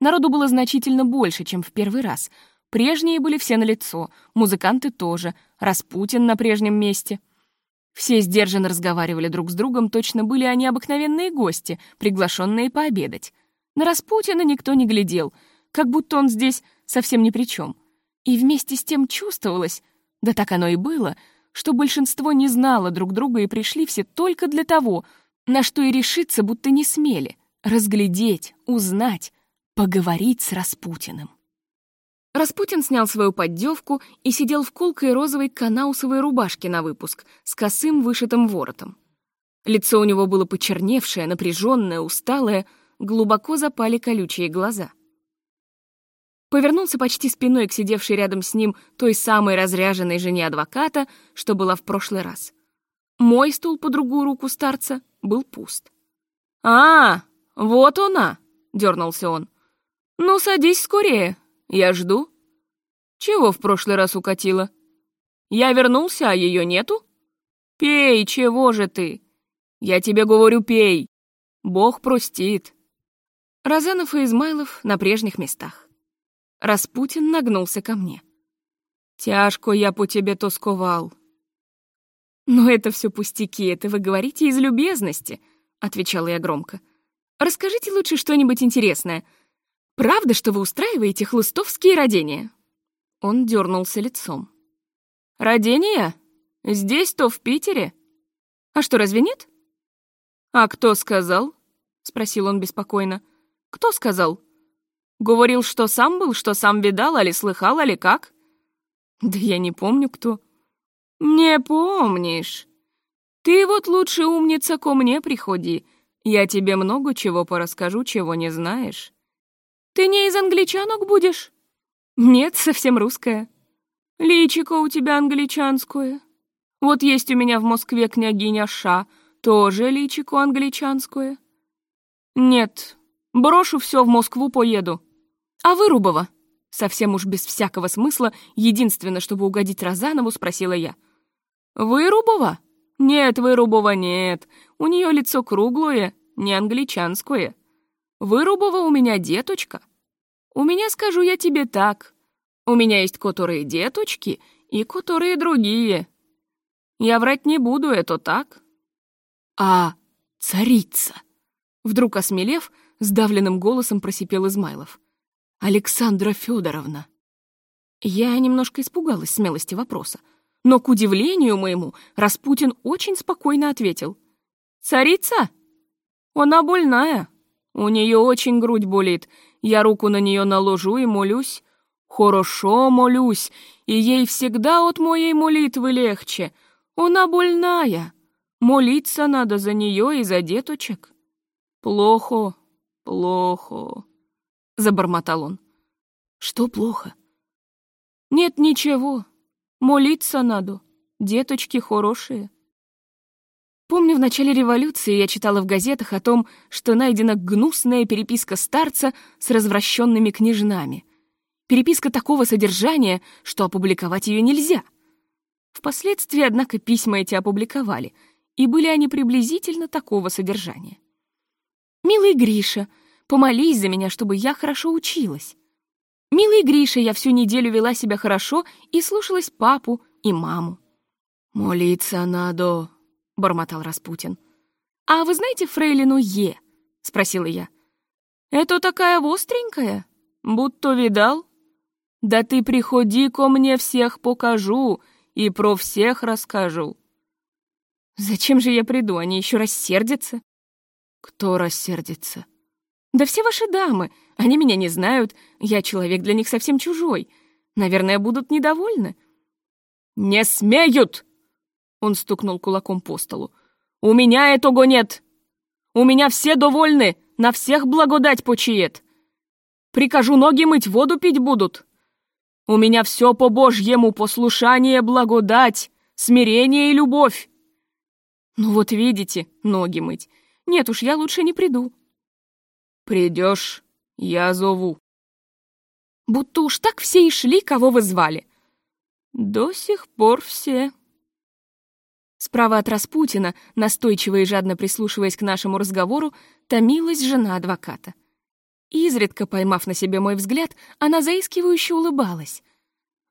Народу было значительно больше, чем в первый раз. Прежние были все на лицо, музыканты тоже, Распутин на прежнем месте. Все сдержанно разговаривали друг с другом, точно были они обыкновенные гости, приглашенные пообедать. На Распутина никто не глядел, как будто он здесь совсем ни при чем. И вместе с тем чувствовалось, да так оно и было, что большинство не знало друг друга и пришли все только для того, на что и решиться будто не смели — разглядеть, узнать, поговорить с Распутиным. Распутин снял свою поддевку и сидел в колкой розовой канаусовой рубашке на выпуск с косым вышитым воротом. Лицо у него было почерневшее, напряженное, усталое, глубоко запали колючие глаза. Повернулся почти спиной к сидевшей рядом с ним той самой разряженной жене адвоката, что была в прошлый раз. Мой стул по другую руку старца был пуст. «А, вот она!» — дернулся он. «Ну, садись скорее, я жду». «Чего в прошлый раз укатила?» «Я вернулся, а ее нету?» «Пей, чего же ты?» «Я тебе говорю, пей. Бог простит». Розанов и Измайлов на прежних местах. Распутин нагнулся ко мне. «Тяжко я по тебе тосковал». «Но это все пустяки, это вы говорите из любезности», — отвечала я громко. Расскажите лучше что-нибудь интересное. Правда, что вы устраиваете хлыстовские родения?» Он дернулся лицом. «Родения? Здесь-то, в Питере? А что, разве нет?» «А кто сказал?» — спросил он беспокойно. «Кто сказал? Говорил, что сам был, что сам видал, али слыхал, али как?» «Да я не помню, кто». «Не помнишь? Ты вот лучше, умница, ко мне приходи. Я тебе много чего порасскажу, чего не знаешь. Ты не из англичанок будешь?» «Нет, совсем русская». «Личико у тебя англичанское. Вот есть у меня в Москве княгиня Ша, тоже личико англичанское». «Нет, брошу все в Москву поеду. А вы, Рубова?» Совсем уж без всякого смысла, единственное, чтобы угодить Розанову, спросила я. «Вырубова?» «Нет, Вырубова нет. У нее лицо круглое, не англичанское. Вырубова у меня деточка. У меня, скажу я тебе так, у меня есть которые деточки и которые другие. Я врать не буду, это так». «А царица?» Вдруг осмелев, сдавленным голосом просипел Измайлов. «Александра Федоровна». Я немножко испугалась смелости вопроса. Но, к удивлению моему, Распутин очень спокойно ответил. «Царица? Она больная. У нее очень грудь болит. Я руку на нее наложу и молюсь. Хорошо молюсь, и ей всегда от моей молитвы легче. Она больная. Молиться надо за нее и за деточек». «Плохо, плохо», — забормотал он. «Что плохо?» «Нет ничего. Молиться надо. Деточки хорошие. Помню, в начале революции я читала в газетах о том, что найдена гнусная переписка старца с развращенными княжнами. Переписка такого содержания, что опубликовать ее нельзя. Впоследствии, однако, письма эти опубликовали, и были они приблизительно такого содержания. «Милый Гриша, помолись за меня, чтобы я хорошо училась. Милый Гриша, я всю неделю вела себя хорошо и слушалась папу и маму. «Молиться надо», — бормотал Распутин. «А вы знаете фрейлину Е?» — спросила я. «Это такая остренькая, будто видал. Да ты приходи ко мне, всех покажу и про всех расскажу». «Зачем же я приду? Они еще рассердятся». «Кто рассердится?» «Да все ваши дамы. Они меня не знают. Я человек для них совсем чужой. Наверное, будут недовольны». «Не смеют!» Он стукнул кулаком по столу. «У меня этого нет! У меня все довольны, на всех благодать почиет. Прикажу ноги мыть, воду пить будут. У меня все по Божьему, послушание, благодать, смирение и любовь. Ну вот видите, ноги мыть. Нет уж, я лучше не приду. Придешь, я зову. Будто уж так все и шли, кого вы звали. До сих пор все. Справа от Распутина, настойчиво и жадно прислушиваясь к нашему разговору, томилась жена адвоката. Изредка поймав на себе мой взгляд, она заискивающе улыбалась.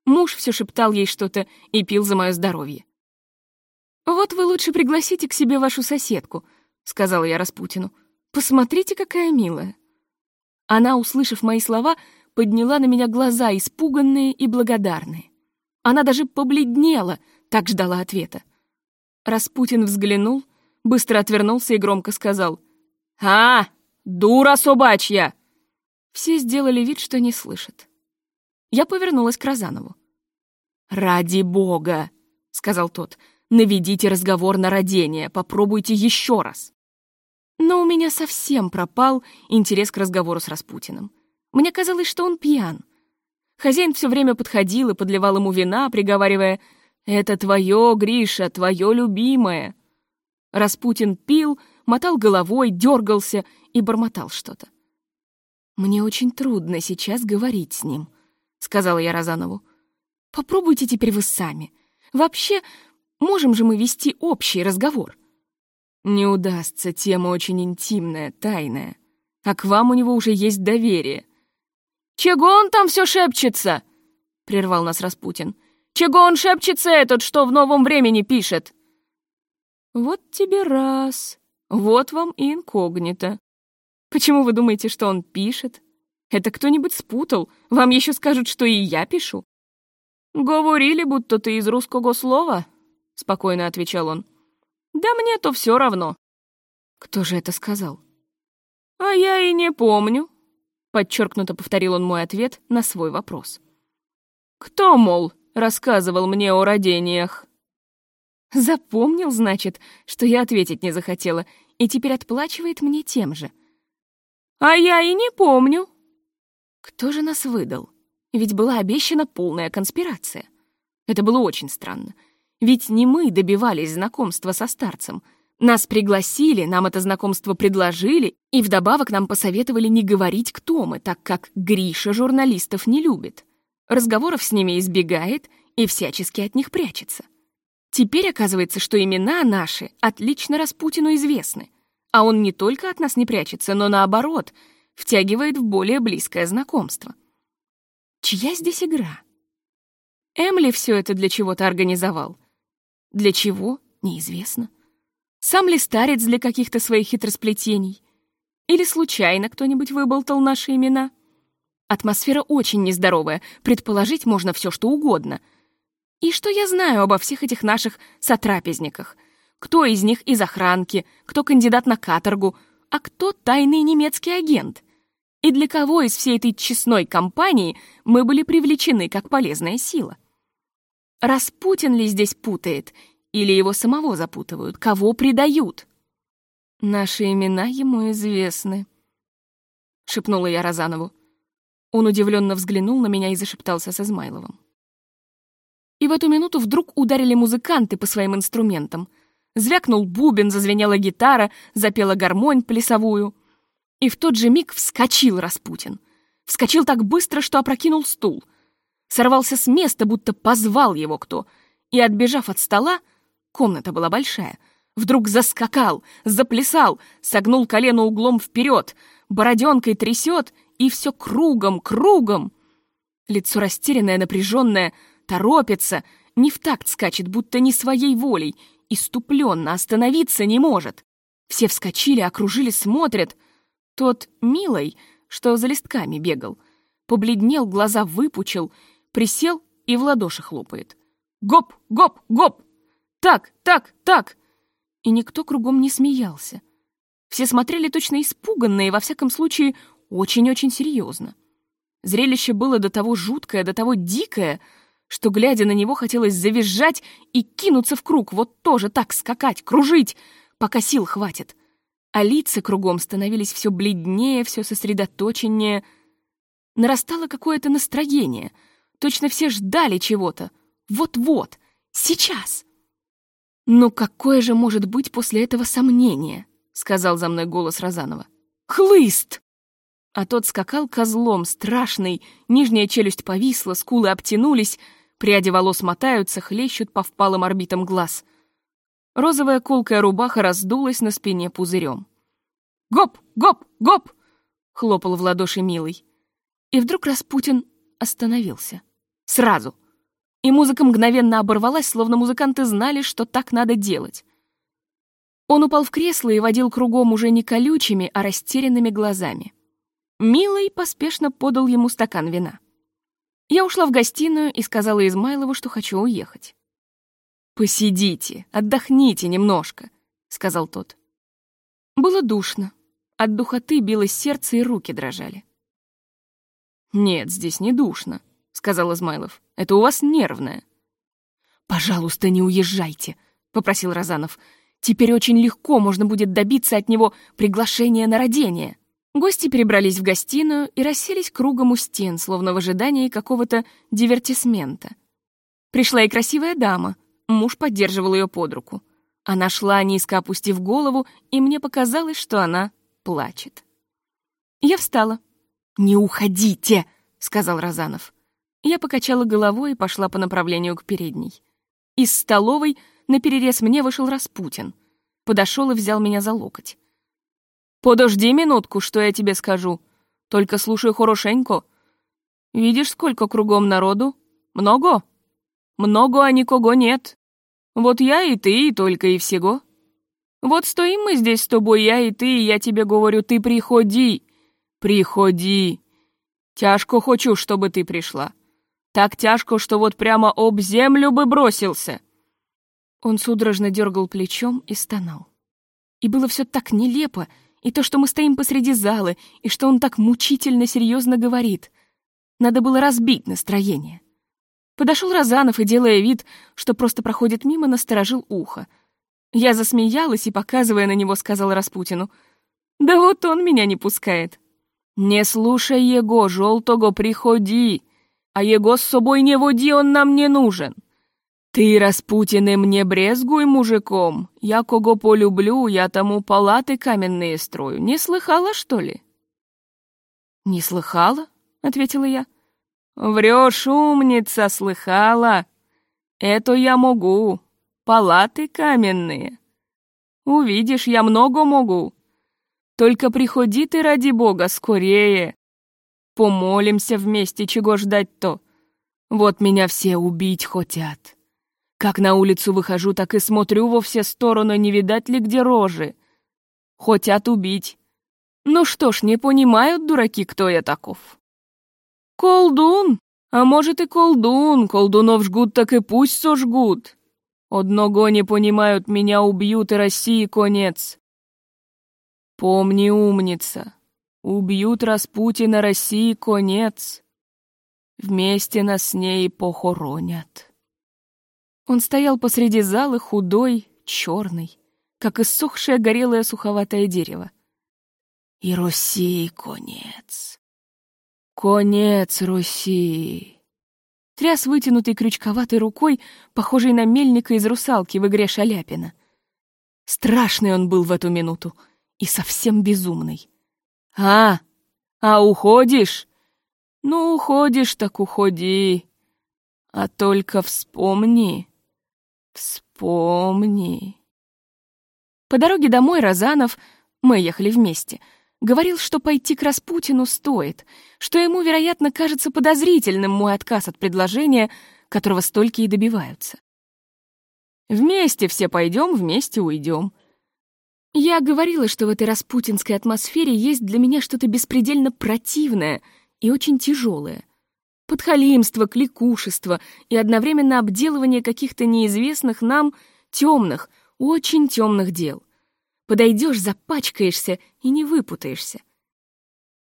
Муж все шептал ей что-то и пил за мое здоровье. «Вот вы лучше пригласите к себе вашу соседку», — сказала я Распутину. Посмотрите, какая милая!» Она, услышав мои слова, подняла на меня глаза, испуганные и благодарные. Она даже побледнела, так ждала ответа. Распутин взглянул, быстро отвернулся и громко сказал «А, дура собачья!» Все сделали вид, что не слышат. Я повернулась к Розанову. «Ради бога!» — сказал тот. «Наведите разговор на родение, попробуйте еще раз». Но у меня совсем пропал интерес к разговору с Распутиным. Мне казалось, что он пьян. Хозяин все время подходил и подливал ему вина, приговаривая «Это твое, Гриша, твое любимое». Распутин пил, мотал головой, дергался и бормотал что-то. «Мне очень трудно сейчас говорить с ним», — сказала я Розанову. «Попробуйте теперь вы сами. Вообще, можем же мы вести общий разговор?» Не удастся, тема очень интимная, тайная. А к вам у него уже есть доверие. «Чего он там все шепчется?» — прервал нас Распутин. «Чего он шепчется этот, что в новом времени пишет?» «Вот тебе раз, вот вам и инкогнито», Почему вы думаете, что он пишет? Это кто-нибудь спутал. Вам еще скажут, что и я пишу. «Говорили, будто ты из русского слова», — спокойно отвечал он. «Да мне то все равно». «Кто же это сказал?» «А я и не помню», — подчеркнуто повторил он мой ответ на свой вопрос. «Кто, мол, рассказывал мне о родениях?» Запомнил, значит, что я ответить не захотела, и теперь отплачивает мне тем же. «А я и не помню». Кто же нас выдал? Ведь была обещана полная конспирация. Это было очень странно. Ведь не мы добивались знакомства со старцем. Нас пригласили, нам это знакомство предложили, и вдобавок нам посоветовали не говорить, кто мы, так как Гриша журналистов не любит. Разговоров с ними избегает и всячески от них прячется. Теперь оказывается, что имена наши отлично Распутину известны, а он не только от нас не прячется, но наоборот, втягивает в более близкое знакомство. Чья здесь игра? Эмли все это для чего-то организовал. Для чего? Неизвестно. Сам ли старец для каких-то своих хитросплетений? Или случайно кто-нибудь выболтал наши имена? Атмосфера очень нездоровая, предположить можно все, что угодно. И что я знаю обо всех этих наших сотрапезниках? Кто из них из охранки, кто кандидат на каторгу, а кто тайный немецкий агент — и для кого из всей этой честной компании мы были привлечены как полезная сила? Распутин ли здесь путает, или его самого запутывают, кого предают? Наши имена ему известны, — шепнула я Розанову. Он удивленно взглянул на меня и зашептался с Измайловым. И в эту минуту вдруг ударили музыканты по своим инструментам. Звякнул бубен, зазвенела гитара, запела гармонь плясовую — и в тот же миг вскочил Распутин. Вскочил так быстро, что опрокинул стул. Сорвался с места, будто позвал его кто. И, отбежав от стола, комната была большая, вдруг заскакал, заплясал, согнул колено углом вперед, бороденкой трясет, и все кругом, кругом. Лицо растерянное, напряженное, торопится, не в такт скачет, будто не своей волей, иступленно остановиться не может. Все вскочили, окружили, смотрят — тот милый, что за листками бегал, побледнел, глаза выпучил, присел и в ладоши хлопает. «Гоп! Гоп! Гоп! Так, так, так!» И никто кругом не смеялся. Все смотрели точно испуганные, во всяком случае, очень-очень серьезно. Зрелище было до того жуткое, до того дикое, что, глядя на него, хотелось завизжать и кинуться в круг, вот тоже так скакать, кружить, пока сил хватит а лица кругом становились все бледнее, все сосредоточеннее. Нарастало какое-то настроение. Точно все ждали чего-то. Вот-вот, сейчас. «Ну какое же может быть после этого сомнение?» — сказал за мной голос Розанова. «Хлыст!» А тот скакал козлом, страшный, нижняя челюсть повисла, скулы обтянулись, пряди волос мотаются, хлещут по впалым орбитам глаз — Розовая колкая рубаха раздулась на спине пузырем. «Гоп! Гоп! Гоп!» — хлопал в ладоши милый. И вдруг Распутин остановился. Сразу. И музыка мгновенно оборвалась, словно музыканты знали, что так надо делать. Он упал в кресло и водил кругом уже не колючими, а растерянными глазами. Милый поспешно подал ему стакан вина. Я ушла в гостиную и сказала Измайлову, что хочу уехать. «Посидите, отдохните немножко», — сказал тот. Было душно. От духоты билось сердце и руки дрожали. «Нет, здесь не душно», — сказал Измайлов. «Это у вас нервное». «Пожалуйста, не уезжайте», — попросил Розанов. «Теперь очень легко можно будет добиться от него приглашения на родение». Гости перебрались в гостиную и расселись кругом у стен, словно в ожидании какого-то дивертисмента. Пришла и красивая дама, Муж поддерживал ее под руку. Она шла, низко опустив голову, и мне показалось, что она плачет. Я встала. «Не уходите!» — сказал Розанов. Я покачала головой и пошла по направлению к передней. Из столовой на перерез мне вышел Распутин. Подошел и взял меня за локоть. «Подожди минутку, что я тебе скажу. Только слушай хорошенько. Видишь, сколько кругом народу? Много?» Много, а никого нет. Вот я и ты, и только и всего. Вот стоим мы здесь с тобой, я и ты, и я тебе говорю, ты приходи, приходи. Тяжко хочу, чтобы ты пришла. Так тяжко, что вот прямо об землю бы бросился. Он судорожно дергал плечом и стонал. И было все так нелепо, и то, что мы стоим посреди зала, и что он так мучительно серьезно говорит. Надо было разбить настроение. Подошел Розанов и, делая вид, что просто проходит мимо, насторожил ухо. Я засмеялась и, показывая на него, сказал Распутину, «Да вот он меня не пускает». «Не слушай его, желтого, приходи, а его с собой не води, он нам не нужен. Ты, Распутины, мне брезгуй мужиком, я кого полюблю, я тому палаты каменные строю. Не слыхала, что ли?» «Не слыхала?» — ответила я. «Врешь, умница, слыхала. Это я могу, палаты каменные. Увидишь, я много могу. Только приходи ты, ради бога, скорее. Помолимся вместе, чего ждать-то. Вот меня все убить хотят. Как на улицу выхожу, так и смотрю во все стороны, не видать ли где рожи. Хотят убить. Ну что ж, не понимают дураки, кто я таков. Колдун, а может и колдун, колдунов жгут, так и пусть сожгут. Одного не понимают, меня убьют, и России конец. Помни, умница, убьют Распутина России конец. Вместе нас с ней похоронят. Он стоял посреди зала, худой, черный, как иссохшее горелое суховатое дерево. И России конец. Конец России тряс вытянутой крючковатой рукой, похожей на мельника из «Русалки» в игре Шаляпина. Страшный он был в эту минуту и совсем безумный. «А, а уходишь? Ну, уходишь, так уходи. А только вспомни, вспомни». По дороге домой Розанов, мы ехали вместе — Говорил, что пойти к Распутину стоит, что ему, вероятно, кажется подозрительным мой отказ от предложения, которого столько и добиваются. Вместе все пойдем, вместе уйдем. Я говорила, что в этой распутинской атмосфере есть для меня что-то беспредельно противное и очень тяжелое. Подхалимство, кликушество и одновременно обделывание каких-то неизвестных нам темных, очень темных дел — Подойдешь, запачкаешься и не выпутаешься.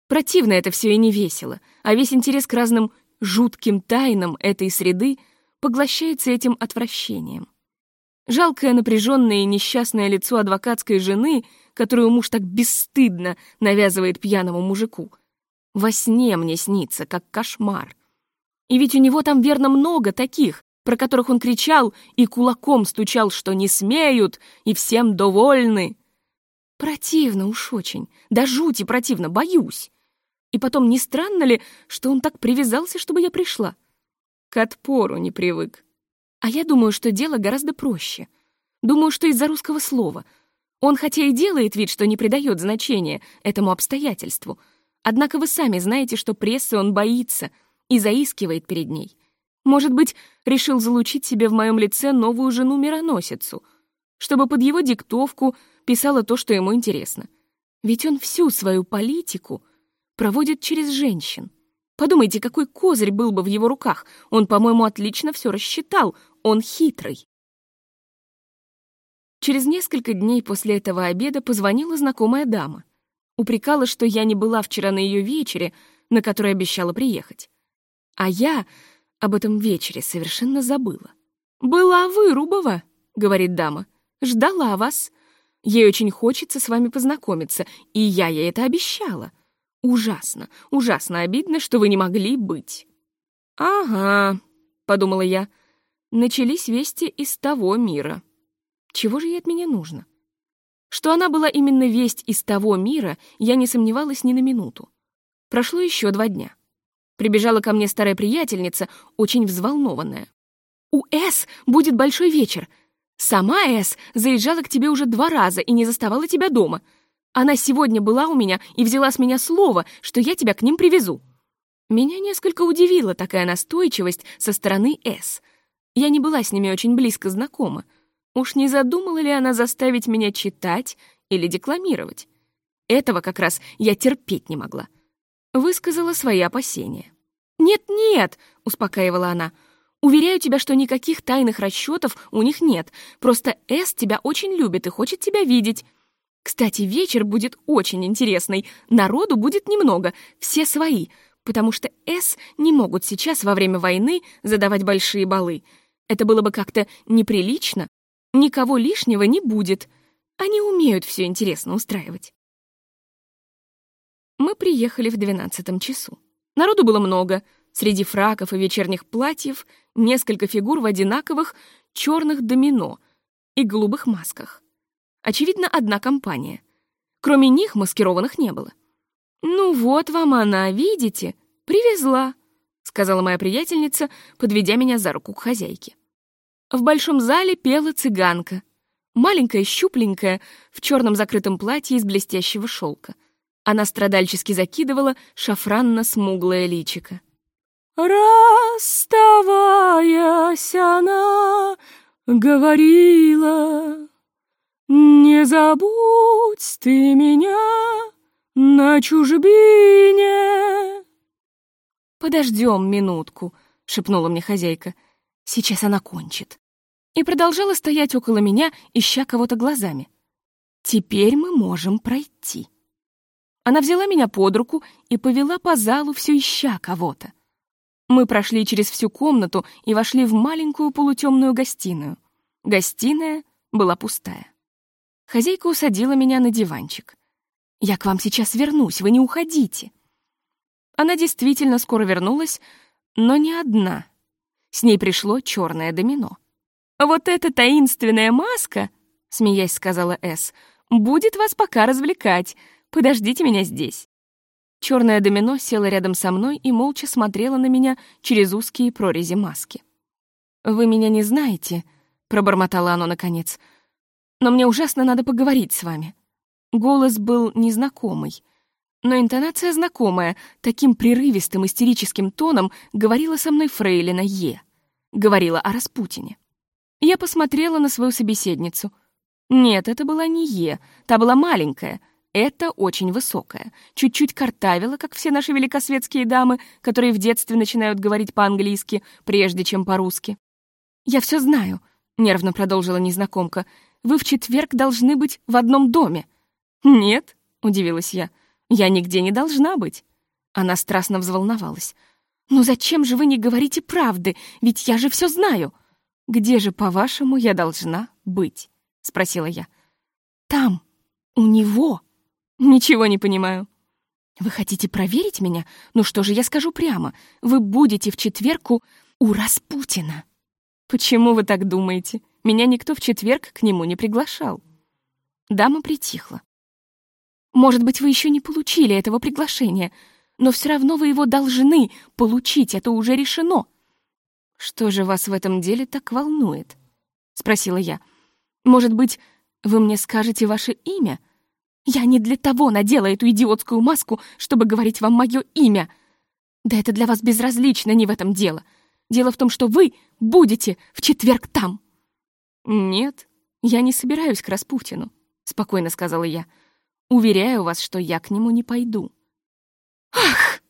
Противно это все и не весело, а весь интерес к разным жутким тайнам этой среды поглощается этим отвращением. Жалкое напряженное и несчастное лицо адвокатской жены, которую муж так бесстыдно навязывает пьяному мужику, во сне мне снится, как кошмар. И ведь у него там верно много таких, про которых он кричал и кулаком стучал, что не смеют и всем довольны. Противно уж очень, да жути противно, боюсь. И потом, не странно ли, что он так привязался, чтобы я пришла? К отпору не привык. А я думаю, что дело гораздо проще. Думаю, что из-за русского слова. Он хотя и делает вид, что не придает значения этому обстоятельству, однако вы сами знаете, что прессы он боится и заискивает перед ней. Может быть, решил залучить себе в моем лице новую жену-мироносицу, чтобы под его диктовку — писала то, что ему интересно. Ведь он всю свою политику проводит через женщин. Подумайте, какой козырь был бы в его руках. Он, по-моему, отлично все рассчитал. Он хитрый. Через несколько дней после этого обеда позвонила знакомая дама. Упрекала, что я не была вчера на ее вечере, на который обещала приехать. А я об этом вечере совершенно забыла. «Была вырубова», — говорит дама. «Ждала вас. Ей очень хочется с вами познакомиться, и я ей это обещала. Ужасно, ужасно обидно, что вы не могли быть». «Ага», — подумала я, — начались вести из того мира. Чего же ей от меня нужно? Что она была именно весть из того мира, я не сомневалась ни на минуту. Прошло еще два дня. Прибежала ко мне старая приятельница, очень взволнованная. «У С будет большой вечер. Сама Эс заезжала к тебе уже два раза и не заставала тебя дома. Она сегодня была у меня и взяла с меня слово, что я тебя к ним привезу. Меня несколько удивила такая настойчивость со стороны Эс. Я не была с ними очень близко знакома. Уж не задумала ли она заставить меня читать или декламировать? Этого как раз я терпеть не могла. Высказала свои опасения. «Нет-нет», — успокаивала она, — «уверяю тебя, что никаких тайных расчетов у них нет. Просто Эс тебя очень любит и хочет тебя видеть. Кстати, вечер будет очень интересный. Народу будет немного, все свои, потому что Эс не могут сейчас во время войны задавать большие балы. Это было бы как-то неприлично, Никого лишнего не будет. Они умеют все интересно устраивать. Мы приехали в двенадцатом часу. Народу было много. Среди фраков и вечерних платьев несколько фигур в одинаковых черных домино и голубых масках. Очевидно, одна компания. Кроме них маскированных не было. «Ну вот вам она, видите? Привезла», — сказала моя приятельница, подведя меня за руку к хозяйке. В большом зале пела цыганка. Маленькая, щупленькая, в черном закрытом платье из блестящего шелка. Она страдальчески закидывала шафранно-смуглое личико. «Расставаясь она говорила, Не забудь ты меня на чужбине». «Подождем минутку», — шепнула мне хозяйка. «Сейчас она кончит» и продолжала стоять около меня, ища кого-то глазами. «Теперь мы можем пройти». Она взяла меня под руку и повела по залу, все ища кого-то. Мы прошли через всю комнату и вошли в маленькую полутемную гостиную. Гостиная была пустая. Хозяйка усадила меня на диванчик. «Я к вам сейчас вернусь, вы не уходите». Она действительно скоро вернулась, но не одна. С ней пришло черное домино. «Вот эта таинственная маска», — смеясь сказала Эс, «будет вас пока развлекать. Подождите меня здесь». Черное домино села рядом со мной и молча смотрела на меня через узкие прорези маски. «Вы меня не знаете», — пробормотало оно наконец, «но мне ужасно надо поговорить с вами». Голос был незнакомый, но интонация знакомая, таким прерывистым истерическим тоном говорила со мной фрейлина Е. Говорила о Распутине. Я посмотрела на свою собеседницу. Нет, это была не Е, та была маленькая. Это очень высокая. Чуть-чуть картавила, как все наши великосветские дамы, которые в детстве начинают говорить по-английски, прежде чем по-русски. «Я все знаю», — нервно продолжила незнакомка. «Вы в четверг должны быть в одном доме». «Нет», — удивилась я, — «я нигде не должна быть». Она страстно взволновалась. «Ну зачем же вы не говорите правды? Ведь я же все знаю!» «Где же, по-вашему, я должна быть?» — спросила я. «Там, у него». «Ничего не понимаю». «Вы хотите проверить меня? Ну что же, я скажу прямо. Вы будете в четверку у Распутина». «Почему вы так думаете? Меня никто в четверг к нему не приглашал». Дама притихла. «Может быть, вы еще не получили этого приглашения, но все равно вы его должны получить, это уже решено. «Что же вас в этом деле так волнует?» — спросила я. «Может быть, вы мне скажете ваше имя? Я не для того надела эту идиотскую маску, чтобы говорить вам мое имя. Да это для вас безразлично, не в этом дело. Дело в том, что вы будете в четверг там». «Нет, я не собираюсь к Распутину», — спокойно сказала я. «Уверяю вас, что я к нему не пойду». «Ах!»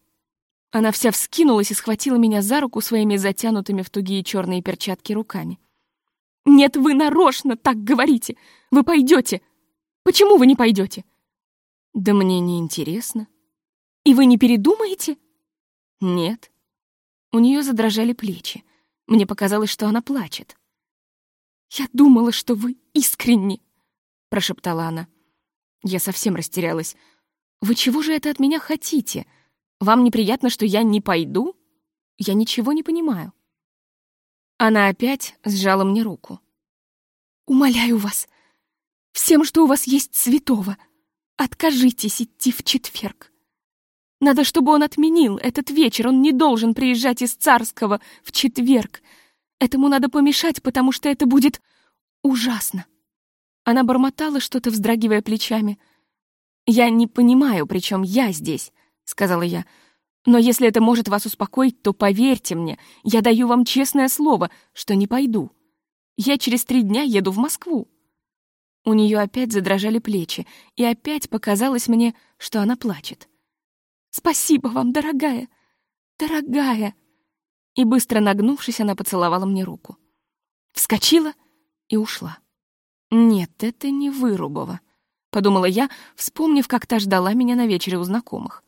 Она вся вскинулась и схватила меня за руку своими затянутыми в тугие черные перчатки руками. «Нет, вы нарочно так говорите! Вы пойдете! Почему вы не пойдете?» «Да мне не интересно. «И вы не передумаете?» «Нет». У нее задрожали плечи. Мне показалось, что она плачет. «Я думала, что вы искренни», — прошептала она. Я совсем растерялась. «Вы чего же это от меня хотите?» Вам неприятно, что я не пойду? Я ничего не понимаю». Она опять сжала мне руку. «Умоляю вас, всем, что у вас есть святого, откажитесь идти в четверг. Надо, чтобы он отменил этот вечер, он не должен приезжать из Царского в четверг. Этому надо помешать, потому что это будет ужасно». Она бормотала что-то, вздрагивая плечами. «Я не понимаю, при чем я здесь. — сказала я. «Но если это может вас успокоить, то поверьте мне, я даю вам честное слово, что не пойду. Я через три дня еду в Москву. У нее опять задрожали плечи, и опять показалось мне, что она плачет. «Спасибо вам, дорогая! Дорогая!» И быстро нагнувшись, она поцеловала мне руку. Вскочила и ушла. «Нет, это не Вырубова», — подумала я, вспомнив, как та ждала меня на вечере у знакомых.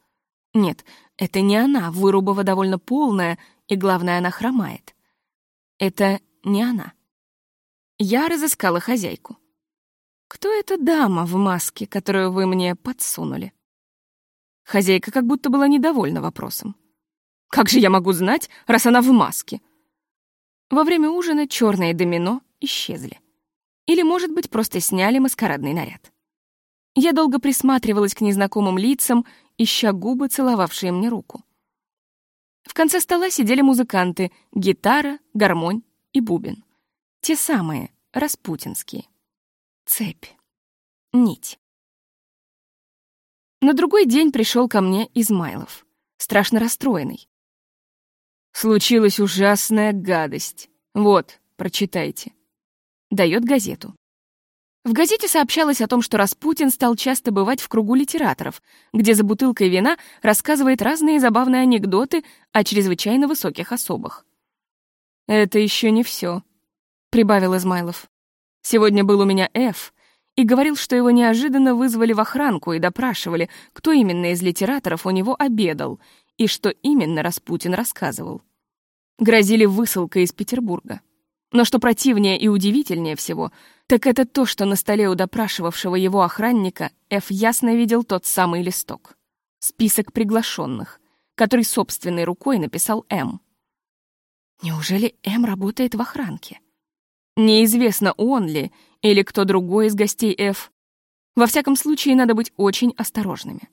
«Нет, это не она, Вырубова довольно полная, и, главное, она хромает. Это не она». Я разыскала хозяйку. «Кто эта дама в маске, которую вы мне подсунули?» Хозяйка как будто была недовольна вопросом. «Как же я могу знать, раз она в маске?» Во время ужина черные домино исчезли. Или, может быть, просто сняли маскарадный наряд. Я долго присматривалась к незнакомым лицам, ища губы, целовавшие мне руку. В конце стола сидели музыканты — гитара, гармонь и бубен. Те самые, распутинские. Цепь. Нить. На другой день пришел ко мне Измайлов, страшно расстроенный. «Случилась ужасная гадость. Вот, прочитайте». Дает газету. В газете сообщалось о том, что Распутин стал часто бывать в кругу литераторов, где за бутылкой вина рассказывает разные забавные анекдоты о чрезвычайно высоких особах. «Это еще не все», — прибавил Измайлов. Сегодня был у меня Ф, и говорил, что его неожиданно вызвали в охранку и допрашивали, кто именно из литераторов у него обедал и что именно Распутин рассказывал. Грозили высылкой из Петербурга. Но что противнее и удивительнее всего, так это то, что на столе у допрашивавшего его охранника Ф ясно видел тот самый листок. Список приглашенных, который собственной рукой написал М. Неужели М работает в охранке? Неизвестно, он ли или кто другой из гостей F. Во всяком случае, надо быть очень осторожными.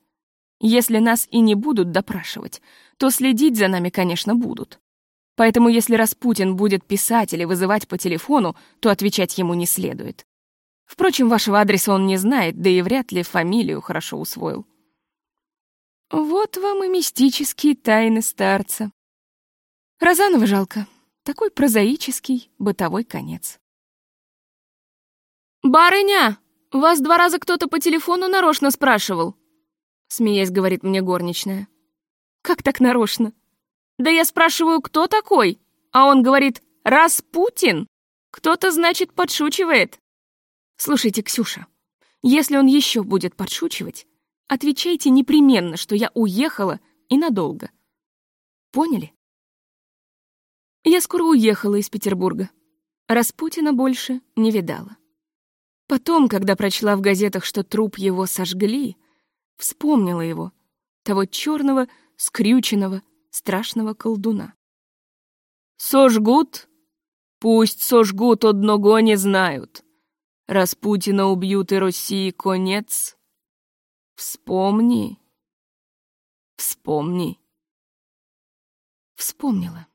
Если нас и не будут допрашивать, то следить за нами, конечно, будут. Поэтому если Распутин будет писать или вызывать по телефону, то отвечать ему не следует. Впрочем, вашего адреса он не знает, да и вряд ли фамилию хорошо усвоил. Вот вам и мистические тайны старца. Розанова жалко. Такой прозаический бытовой конец. «Барыня, вас два раза кто-то по телефону нарочно спрашивал», смеясь, говорит мне горничная. «Как так нарочно?» «Да я спрашиваю, кто такой?» А он говорит, «Распутин!» Кто-то, значит, подшучивает. Слушайте, Ксюша, если он еще будет подшучивать, отвечайте непременно, что я уехала и надолго. Поняли? Я скоро уехала из Петербурга. Распутина больше не видала. Потом, когда прочла в газетах, что труп его сожгли, вспомнила его, того черного, скрюченного, страшного колдуна. «Сожгут? Пусть сожгут, одного не знают. Распутина убьют и России конец. Вспомни, вспомни». Вспомнила.